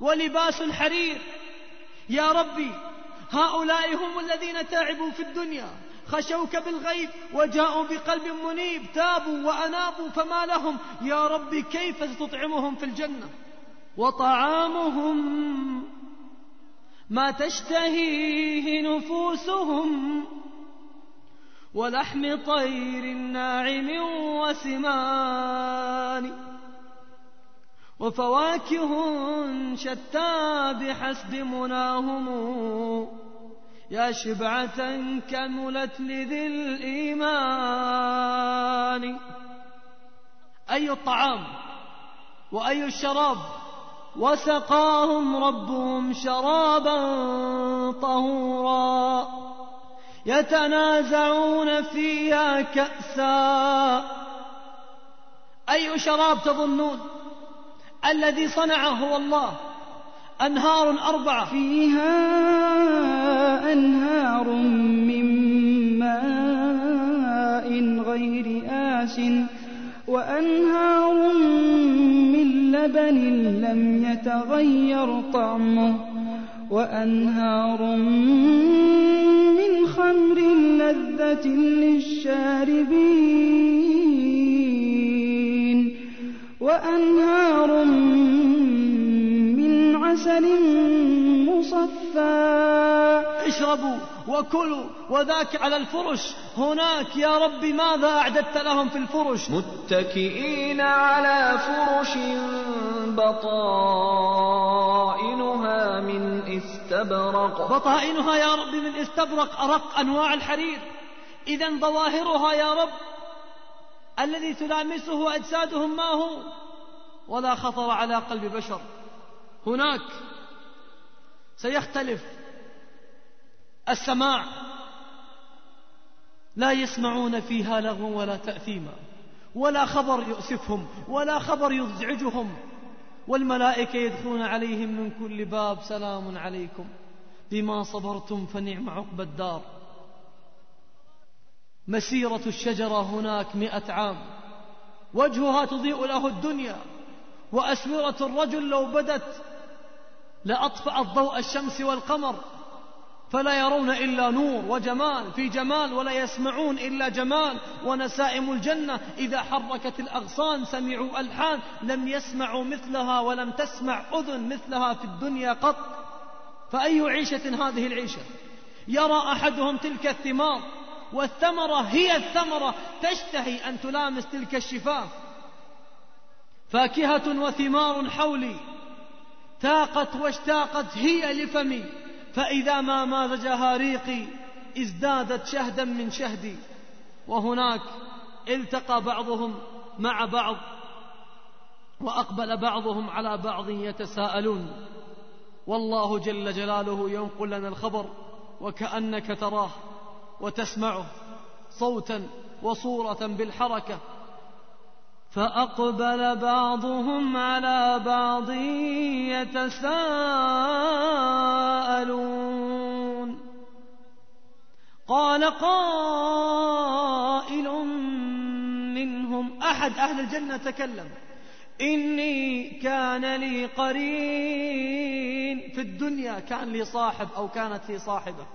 Speaker 4: ولباس حرير. يا ربي هؤلاء هم الذين تعبوا في الدنيا خشوك بالغيب وجاءوا بقلب منيب تابوا وأنابوا فما لهم؟ يا ربي كيف ستطعمهم في الجنة؟ وطعامهم ما تشتهيه نفوسهم ولحم طير ناعم وسمان وفواكه شتى بحسب مناهم يا شبعة كملت لذي الإيمان أي الطعام وأي الشراب وسقاهم ربهم شرابا طهورا يتنازعون فيها كأسا. أي شراب تظنون؟ الذي صنعه هو الله أنهار أربعة.
Speaker 3: فيها أنهار من ماء غير آس وأنهار من لبن لم يتغير طعمه وأنهار خمر لذة للشاربين وأنهار عسل مصفى.
Speaker 4: اشربوا وكلوا وذاك على الفرش. هناك يا رب ماذا أعددت لهم في الفرش؟
Speaker 8: متكئين على فرش بطائنها من استبرق.
Speaker 4: بطائنها يا رب من استبرق أرق أنواع الحرير. إذا ظواهرها يا رب الذي تلامسه أجسادهم ما هو؟ ولا خطر على قلب بشر. هناك سيختلف السماع لا يسمعون فيها لغوا ولا تأثيما ولا خبر يؤسفهم ولا خبر يزعجهم والملائكة يدخلون عليهم من كل باب سلام عليكم بما صبرتم فنعم عقب الدار. مسيرة الشجرة هناك مئة عام وجهها تضيء له الدنيا وأسورة الرجل لو بدت لأطفأت ضوء الشمس والقمر فلا يرون إلا نور وجمال في جمال ولا يسمعون إلا جمال ونسائم الجنة. إذا حركت الأغصان سمعوا ألحان لم يسمعوا مثلها ولم تسمع أذن مثلها في الدنيا قط. فأي عيشة هذه العيشة؟ يرى أحدهم تلك الثمار والثمرة هي الثمرة تشتهي أن تلامس تلك الشفاه فاكهة وثمار حولي تاقت واشتاقت هي لفمي فإذا ما مازجها ريقي ازدادت شهدا من شهدي. وهناك التقى بعضهم مع بعض وأقبل بعضهم على بعض يتساءلون. والله جل جلاله ينقل لنا الخبر وكأنك تراه وتسمعه صوتا وصورة بالحركة فأقبل بعضهم على بعض يتساءلون. قال قائل منهم أحد أهل الجنة تكلم إني كان لي قرين في الدنيا كان لي صاحب أو كانت لي صاحبة.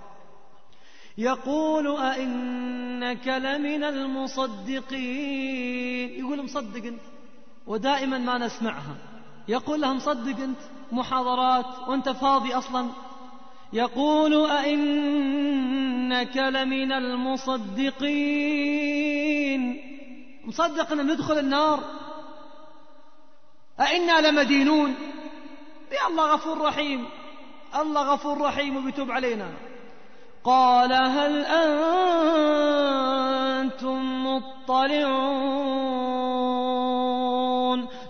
Speaker 4: يقول أئنك لمن المصدقين. يقول مصدق أنت ودائما ما نسمعها. يقول لها مصدق أنت محاضرات وأنت فاضي أصلا. يقول أئنك لمن المصدقين. مصدق أن ندخل النار. أئنا لمدينون. يا الله غفور رحيم. الله غفور رحيم وبيتوب علينا. قال هل أنتم مطلعون؟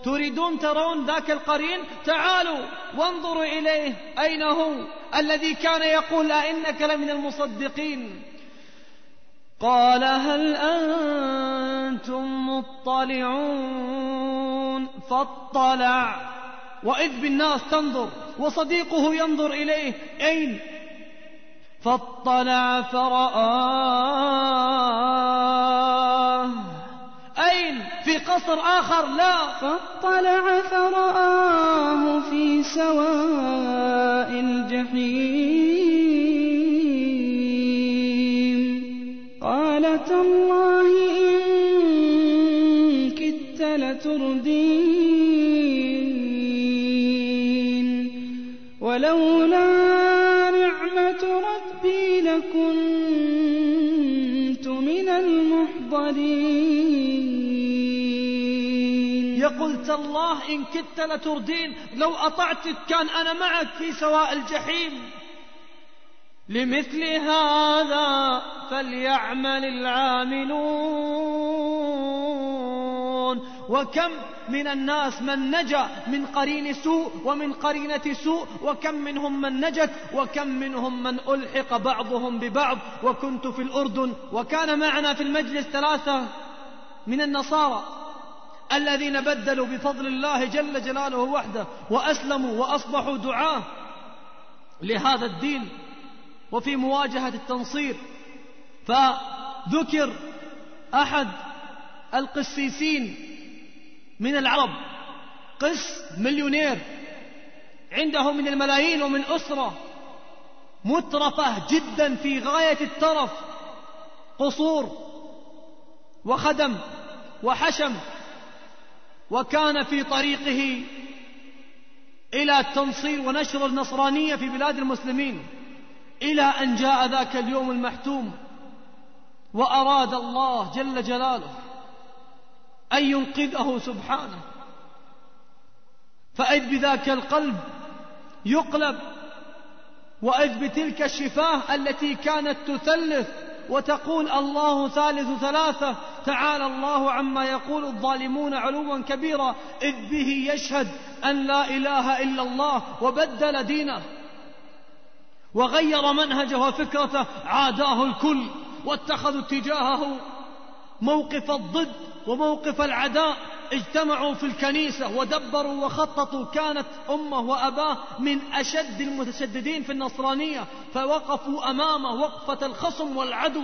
Speaker 4: تريدون ترون ذاك القرين؟ تعالوا وانظروا إليه. أين هو؟ الذي كان يقول أئنك لمن المصدقين. قال هل أنتم مطلعون؟ فاطلع. وإذ بالناس تنظر وصديقه ينظر إليه. أين؟ فاطلع فرآه. أين؟ في قصر آخر؟ لا.
Speaker 3: فاطلع فرآه في سواء الجحيم. قال تالله إن كدت لتردين. ولولا المحضرين
Speaker 4: يقول تالله إن كدت لتردين لو أطعتك كان أنا معك في سواء الجحيم. لمثل هذا فليعمل العاملون. وكم من الناس من نجا من قرين سوء ومن قرينة سوء وكم منهم من نجت وكم منهم من ألحق بعضهم ببعض. وكنت في الأردن وكان معنا في المجلس ثلاثة من النصارى الذين بدلوا بفضل الله جل جلاله وحده وأسلموا وأصبحوا دعاة لهذا الدين وفي مواجهة التنصير. فذكر أحد القسيسين من العرب. قس مليونير. عنده من الملايين ومن أسرة. مترفة جدا في غاية الترف قصور وخدم وحشم. وكان في طريقه إلى التنصير ونشر النصرانية في بلاد المسلمين. إلى أن جاء ذاك اليوم المحتوم. وأراد الله جل جلاله أن ينقذه سبحانه. فإذ بذاك القلب يقلب وإذ بتلك الشفاه التي كانت تثلث وتقول الله ثالث ثلاثة تعالى الله عما يقول الظالمون علوا كبيرا إذ به يشهد أن لا إله إلا الله وبدل دينه وغير منهجه وفكرته عاداه الكل واتخذوا اتجاهه موقف الضد وموقف العداء اجتمعوا في الكنيسة ودبروا وخططوا كانت أمه وأباه من أشد المتشددين في النصرانية فوقفوا أمامه وقفة الخصم والعدو.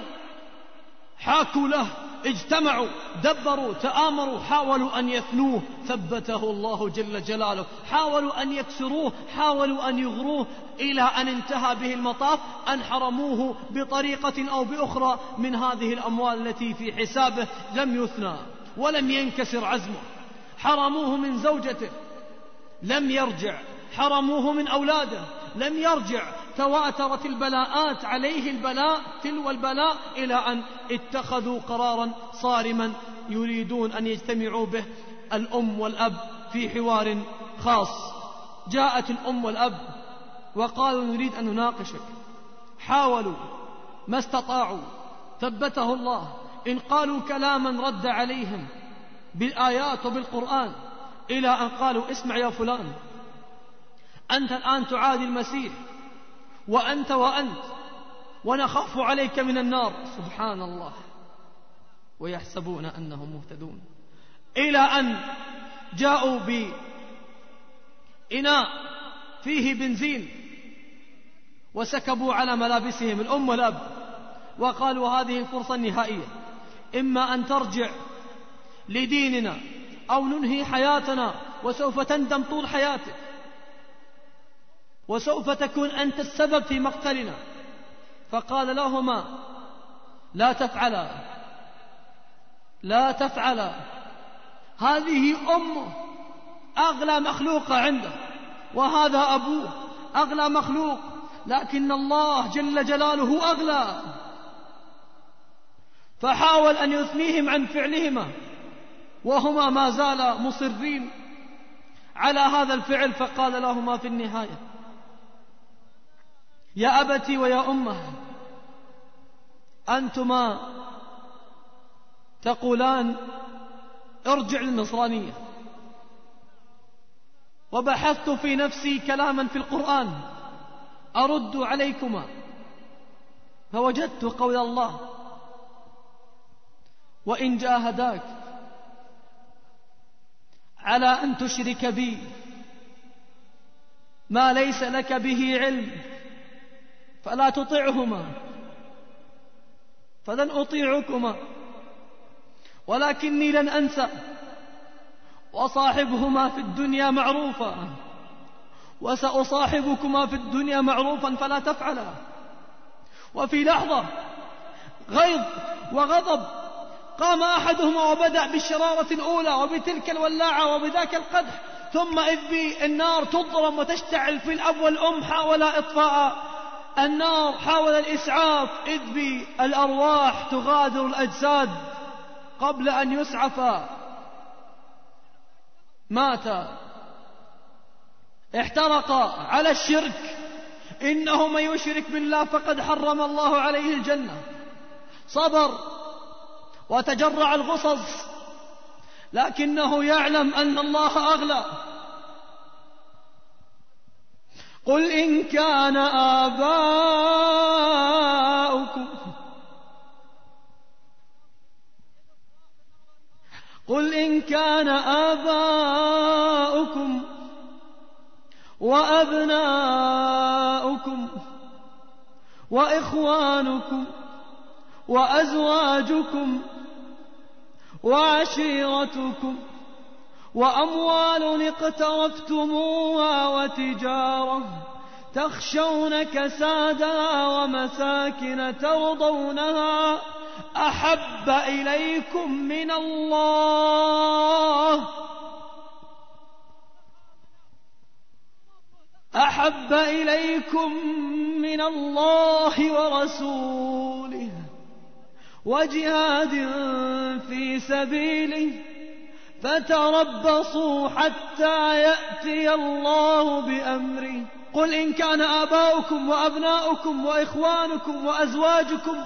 Speaker 4: حاكوا له اجتمعوا دبروا تآمروا حاولوا أن يثنوه ثبته الله جل جلاله. حاولوا أن يكسروه حاولوا أن يغروه إلى أن انتهى به المطاف أن حرموه بطريقة أو بأخرى من هذه الأموال التي في حسابه لم يثنى ولم ينكسر عزمه. حرموه من زوجته لم يرجع. حرموه من أولاده لم يرجع. تواترت البلاءات عليه البلاء تلو البلاء إلى أن اتخذوا قرارا صارما يريدون أن يجتمعوا به الأم والأب في حوار خاص. جاءت الأم والأب وقالوا نريد أن نناقشك. حاولوا ما استطاعوا. ثبته الله. إن قالوا كلاما رد عليهم بالآيات وبالقرآن إلى أن قالوا اسمع يا فلان أنت الآن تعادي المسيح. وأنت وأنت. ونخاف عليك من النار. سبحان الله ويحسبون أنهم مهتدون. إلى أن جاءوا بإناء فيه بنزين. وسكبوا على ملابسهم. الأم والأب. وقالوا هذه الفرصة النهائية إما أن ترجع لديننا أو ننهي حياتنا. وسوف تندم طول حياتك. وسوف تكون أنت السبب في مقتلنا. فقال لهما لا تفعلا لا تفعلا هذه أمه أغلى مخلوقة عنده وهذا أبوه أغلى مخلوق لكن الله جل جلاله أغلى. فحاول أن يثنيهم عن فعلهما وهما ما زالا مصرين على هذا الفعل فقال لهما في النهاية يا أبتي ويا أمة أنتما تقولان ارجع للنصرانية. وبحثت في نفسي كلاما في القرآن أرد عليكما. فوجدت قول الله وإن جاهداك على أن تشرك بي ما ليس لك به علم. فلا تطعهما فلن أطيعكما. ولكني لن أنسى. وصاحبهما في الدنيا معروفا. وسأصاحبكما في الدنيا معروفا فلا تفعلا. وفي لحظة غيظ وغضب قام أحدهما وبدأ بالشرارة الأولى وبتلك الولاعة وبذاك القدح. ثم إذ بالنار تضرم وتشتعل في الأب والأم حاول إطفاء. النار حاول الإسعاف إذ بالأرواح تغادر الأجساد قبل أن يسعفا مات. احترق على الشرك. إنه من يشرك بالله فقد حرم الله عليه الجنة. صبر وتجرع الغصص لكنه يعلم أن الله أغلى. قل إن كان آباؤكم قل إن كان آباؤكم وأبناؤكم وإخوانكم وأزواجكم وعشيرتكم وأموال اقترفتموها وتجارة تخشون كسادها ومساكن ترضونها أحب إليكم من الله. أحب إليكم من الله ورسوله وجهاد في سبيله فتربصوا حتى يأتي الله بأمره. قل إن كان آباؤكم وأبناؤكم وإخوانكم وأزواجكم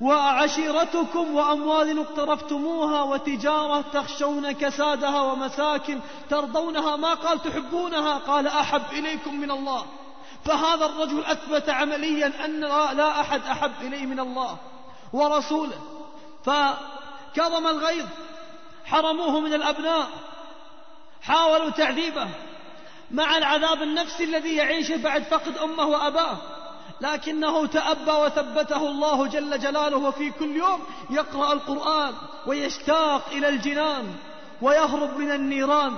Speaker 4: وعشيرتكم وأموال اقترفتموها وتجارة تخشون كسادها ومساكن ترضونها ما قال تحبونها قال أحب إليكم من الله. فهذا الرجل أثبت عمليا أن لا أحد أحب إليه من الله ورسوله. فكظم الغيظ. حرموه من الأبناء. حاولوا تعذيبه مع العذاب النفسي الذي يعيشه بعد فقد أمه وأباه. لكنه تأبى وثبته الله جل جلاله وفي كل يوم يقرأ القرآن ويشتاق إلى الجنان ويهرب من النيران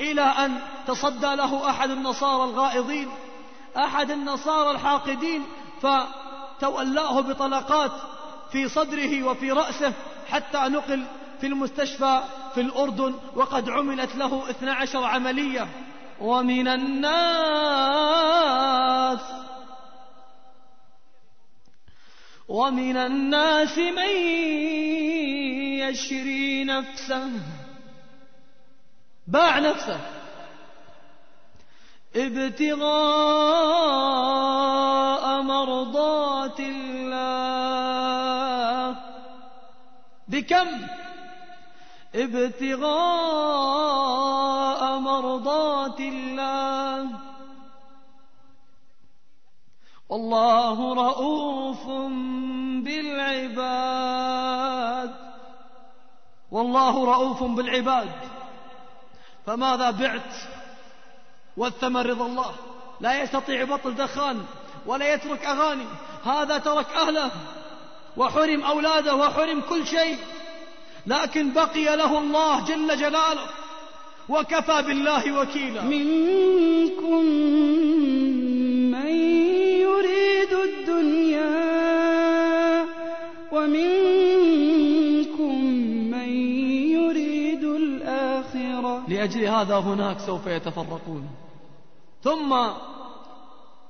Speaker 4: إلى أن تصدى له أحد النصارى الغائضين أحد النصارى الحاقدين فتولاه بطلقات في صدره وفي رأسه حتى نقل في المستشفى في الأردن وقد عملت له 12 عملية. ومن الناس ومن الناس من يشري نفسه. باع نفسه. ابتغاء مرضات الله. بكم؟ ابتغاء مرضات الله. والله رؤوف بالعباد. والله رؤوف بالعباد. فماذا بعت؟ والثمن رضا الله. لا يستطيع بطل دخان ولا يترك أغاني. هذا ترك أهله. وحرم أولاده وحرم كل شيء. لكن بقي له الله جل جلاله وكفى بالله وكيلا.
Speaker 3: منكم من يريد الدنيا ومنكم من يريد الآخرة.
Speaker 4: لأجل هذا هناك سوف يتفرقون. ثم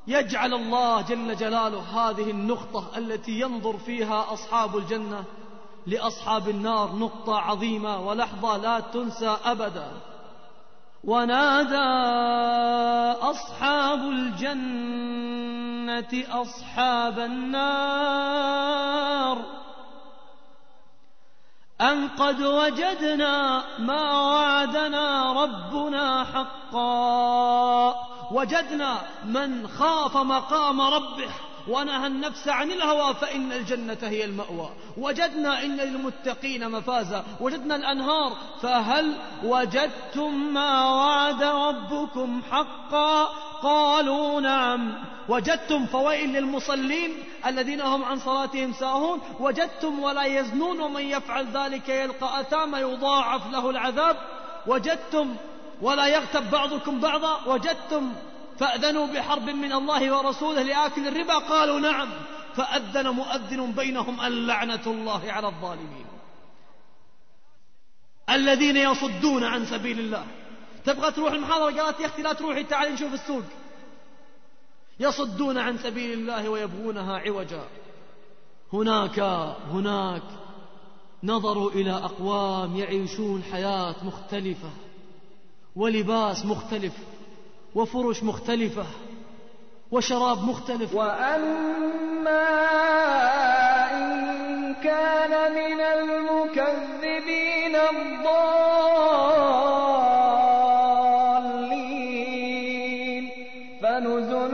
Speaker 4: يجعل الله جل جلاله هذه النقطة التي ينظر فيها أصحاب الجنة لأصحاب النار نقطة عظيمة ولحظة لا تنسى أبدا. ونادى أصحاب الجنة أصحاب النار أن قد وجدنا ما وعدنا ربنا حقا. وجدنا من خاف مقام ربه ونهى النفس عن الهوى فإن الجنة هي المأوى. وجدنا إن للمتقين مفازا. وجدنا الأنهار. فهل وجدتم ما وعد ربكم حقا؟ قالوا نعم. وجدتم فوائل للمصلين الذين هم عن صلاتهم ساهون. وجدتم ولا يزنون ومن يفعل ذلك يلقى أثاما يضاعف له العذاب. وجدتم ولا يغتب بعضكم بعضا. وجدتم فأذنوا بحرب من الله ورسوله لآكل الربا. قالوا نعم. فأذن مؤذن بينهم اللعنة الله على الظالمين. الذين يصدون عن سبيل الله. تبغى تروح المحاضرة؟ قالت يا أختي لا تروحي تعالي نشوف السوق. يصدون عن سبيل الله ويبغونها عوجا. هناك هناك نظروا إلى أقوام يعيشون حياة مختلفة ولباس مختلف. وفرش مختلفة وشراب مختلف.
Speaker 8: وأما إن كان من المكذبين الضالين فنزل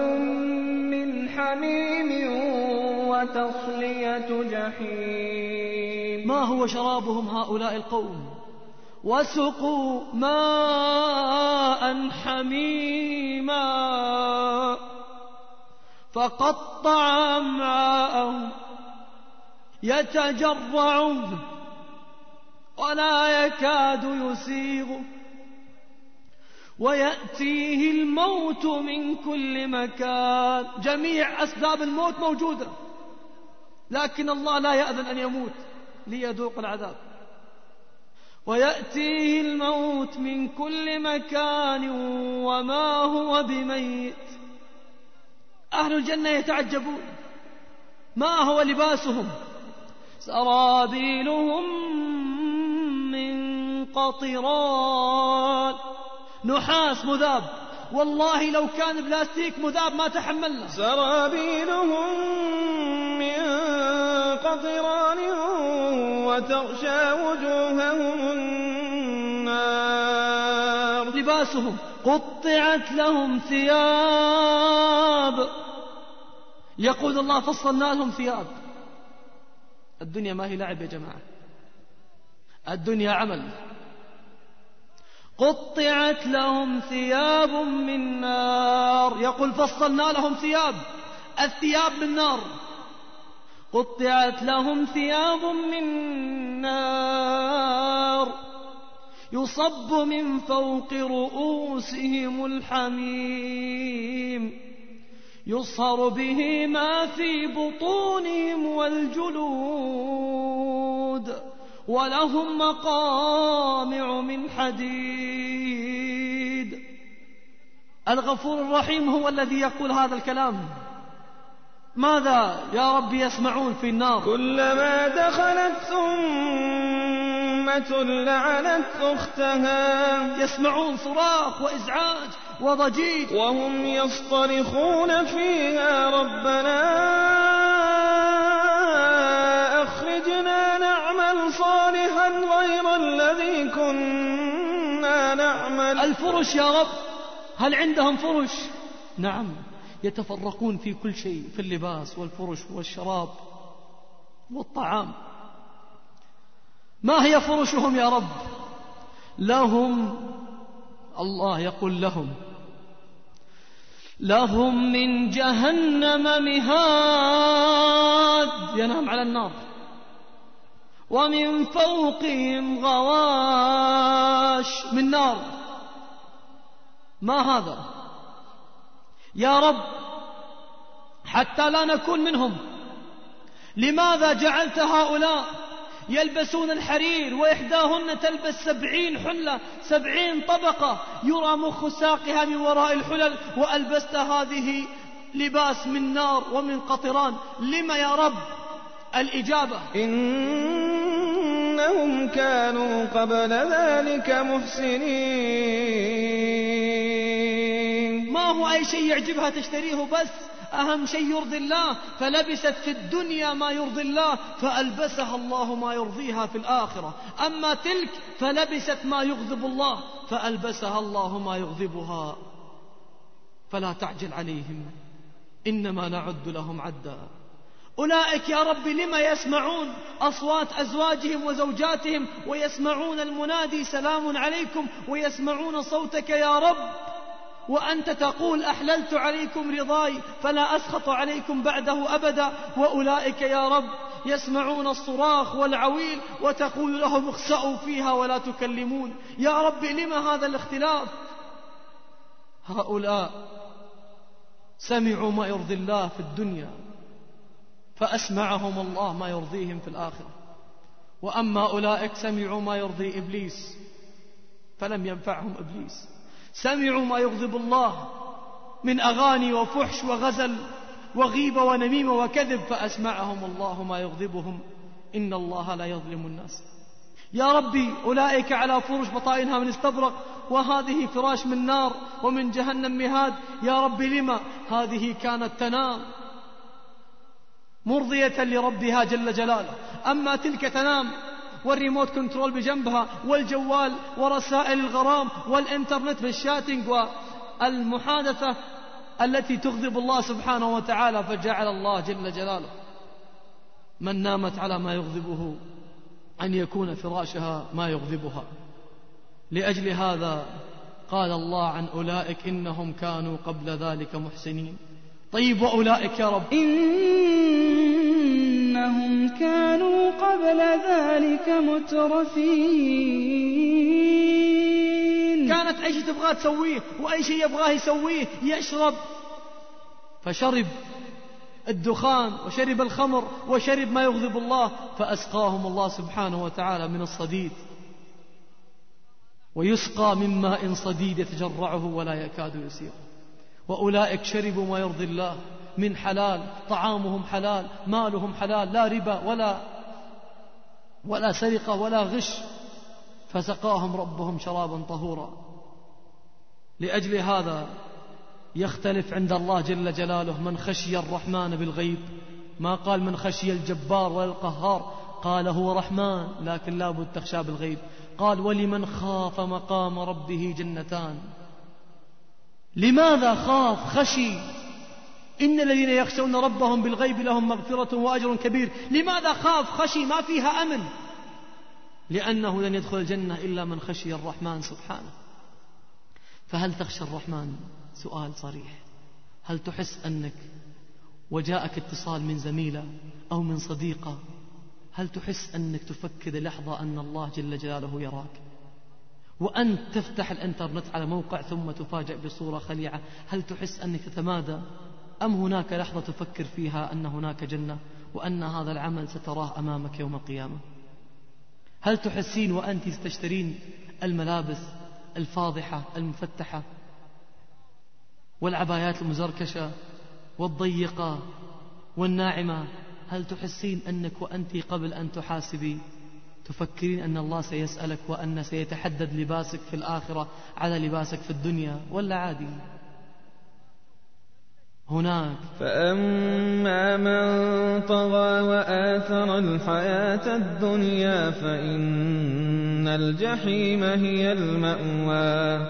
Speaker 8: من حميم وتصلية جحيم.
Speaker 4: ما هو شرابهم هؤلاء القوم؟ وسقوا ماء حميما فقطع أمعاءهم يتجرعون ولا يكاد يسيغ ويأتيه الموت من كل مكان. جميع أسباب الموت موجودة لكن الله لا يأذن أن يموت ليذوق العذاب. ويأتيه الموت من كل مكان وما هو بميت. أهل الجنة يتعجبون. ما هو لباسهم؟ سرابيلهم من قطران. نحاس مذاب. والله لو كان بلاستيك مذاب ما تحملنا.
Speaker 8: سرابيلهم من قطران وتغشى وجوههم النار.
Speaker 4: لباسهم قطعت لهم ثياب. يقول الله فصلنا لهم ثياب. الدنيا ما هي لعب يا جماعة. الدنيا عمل. قطعت لهم ثياب من نار. يقول فصلنا لهم ثياب. الثياب من نار. قطعت لهم ثياب من نار يصب من فوق رؤوسهم الحميم يصهر به ما في بطونهم والجلود ولهم مقامع من حديد. الغفور الرحيم هو الذي يقول هذا الكلام. ماذا يا رب يسمعون في النار؟
Speaker 6: كلما دخلت أمة لعنت أختها.
Speaker 4: يسمعون صراخ وإزعاج وضجيج.
Speaker 6: وهم يصطرخون فيها ربنا أخرجنا نعمل صالحا غير الذي كنا نعمل.
Speaker 4: الفرش يا رب هل عندهم فرش؟ نعم. يتفرقون في كل شيء في اللباس والفرش والشراب والطعام. ما هي فرشهم يا رب؟ لهم الله يقول لهم لهم من جهنم مهاد. ينام على النار. ومن فوقهم غواش. من نار. ما هذا؟ يا رب حتى لا نكون منهم. لماذا جعلت هؤلاء يلبسون الحرير وإحداهن تلبس سبعين حلة سبعين طبقة؟ يرى مخ ساقها من وراء الحلل وألبست هذه لباس من نار ومن قطران. لم يا رب؟ الإجابة.
Speaker 6: إنهم كانوا قبل ذلك محسنين.
Speaker 4: ما هو أي شيء يعجبها تشتريه بس. أهم شيء يرضي الله. فلبست في الدنيا ما يرضي الله فألبسها الله ما يرضيها في الآخرة. أما تلك فلبست ما يغضب الله فألبسها الله ما يغضبها. فلا تعجل عليهم. إنما نعد لهم عدا. أولئك يا رب لما يسمعون أصوات أزواجهم وزوجاتهم ويسمعون المنادي سلام عليكم ويسمعون صوتك يا رب. وأنت تقول أحللت عليكم رضاي فلا أسخط عليكم بعده أبدا وأولئك يا رب يسمعون الصراخ والعويل وتقول لهم اخسأوا فيها ولا تكلمون. يا رب لما هذا الاختلاف؟ هؤلاء سمعوا ما يرضي الله في الدنيا فأسمعهم الله ما يرضيهم في الآخرة. وأما أولئك سمعوا ما يرضي إبليس فلم ينفعهم إبليس. سمعوا ما يغضب الله من أغاني وفحش وغزل وغيبة ونميمة وكذب فأسمعهم الله ما يغضبهم. إن الله لا يظلم الناس. يا ربي أولئك على فرش بطائنها من استبرق وهذه فراش من نار ومن جهنم مهاد. يا رب لما هذه كانت تنام؟ مرضية لربها جل جلاله. أما تلك تنام وال remote control بجنبها والجوال ورسائل الغرام والإنترنت بال chatting والمحادثة التي تغضب الله سبحانه وتعالى فجعل الله جل جلاله من نامت على ما يغضبه أن يكون فراشها ما يغضبها. لأجل هذا قال الله عن أولئك إنهم كانوا قبل ذلك محسنين. طيب وأولئك يا رب؟
Speaker 3: إنهم كانوا قبل ذلك مترفين.
Speaker 4: كانت أي شيء تبغاه تسويه وأي شيء يبغاه يسويه يشرب. فشرب الدخان وشرب الخمر وشرب ما يغضب الله فأسقاهم الله سبحانه وتعالى من الصديد. ويسقى من ماء صديد يتجرعه ولا يكاد يسير. وأولئك شربوا ما يرضي الله. من حلال طعامهم حلال مالهم حلال لا ربا ولا ولا سرقة ولا غش. فسقاهم ربهم شرابا طهورا. لأجل هذا يختلف عند الله جل جلاله من خشي الرحمن بالغيب. ما قال من خشي الجبار ولا القهار قال هو رحمن لكن لابد تخشى بالغيب. قال ولمن خاف مقام ربه جنتان. لماذا خاف خشي؟ إن الذين يخشون ربهم بالغيب لهم مغفرة وأجر كبير. لماذا خاف؟ خشي ما فيها أمن لأنه لن يدخل الجنة إلا من خشي الرحمن سبحانه. فهل تخشى الرحمن؟ سؤال صريح. هل تحس أنك وجاءك اتصال من زميلة أو من صديقة؟ هل تحس أنك تفكر لحظة أن الله جل جلاله يراك؟ وأنت تفتح الإنترنت على موقع ثم تفاجأ بصورة خليعة هل تحس أنك تتمادى؟ أم هناك لحظة تفكر فيها أن هناك جنة وأن هذا العمل ستراه أمامك يوم القيامة؟ هل تحسين وأنت تشترين الملابس الفاضحة المفتحة والعبايات المزركشة والضيقة والناعمة؟ هل تحسين أنك وأنت قبل أن تحاسبي؟ تفكرين أن الله سيسألك وأن سيتحدد لباسك في الآخرة على لباسك في الدنيا ولا عادي؟ هناك.
Speaker 6: فأما من طغى وآثر الحياة الدنيا فإن الجحيم هي المأوى.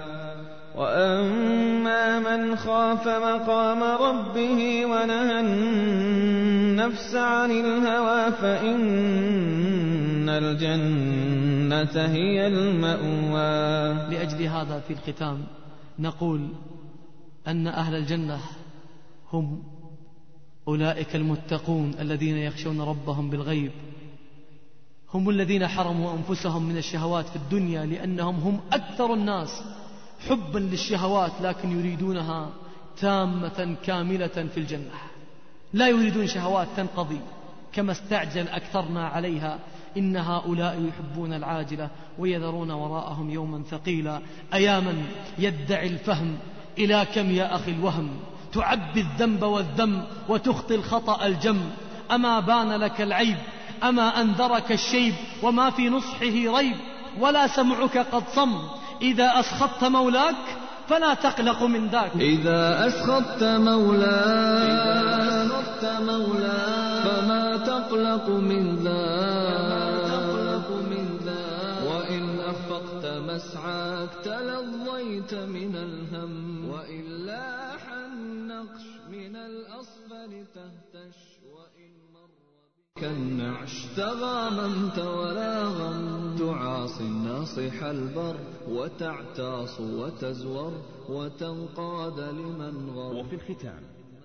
Speaker 6: وأما من خاف مقام ربه ونهى النفس عن الهوى فإن الجنة هي المأوى.
Speaker 4: لأجل هذا في الختام نقول أن أهل الجنة هم أولئك المتقون الذين يخشون ربهم بالغيب. هم الذين حرموا أنفسهم من الشهوات في الدنيا لأنهم هم أكثر الناس حبا للشهوات لكن يريدونها تامة كاملة في الجنة. لا يريدون شهوات تنقضي كما استعجل أكثرنا عليها. إن هؤلاء يحبون العاجلة ويذرون وراءهم يوما ثقيلا. أياما يدعي الفهم إلى كم يا أخي الوهم؟ تعبي الذنب والذم وتخطي الخطأ الجم. أما بان لك العيب أما أنذرك الشيب وما في نصحه ريب. ولا سمعك قد صم. إذا أسخطت مولاك فلا تقلق من ذاك.
Speaker 8: إذا أسخطت مولاك فما تقلق من ذاك. وإن أخفقت مسعاك تلظيت من الهم. الأصفل تهتش وإن مر كالنعش تغاممت ولا غم تعاصي الناصح البر وتعتاص وتزور وتنقاد لمن غر.
Speaker 7: وفي الختام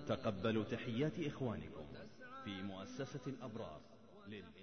Speaker 7: تقبلوا تحيات إخوانكم في مؤسسة الأبرار للإنتاج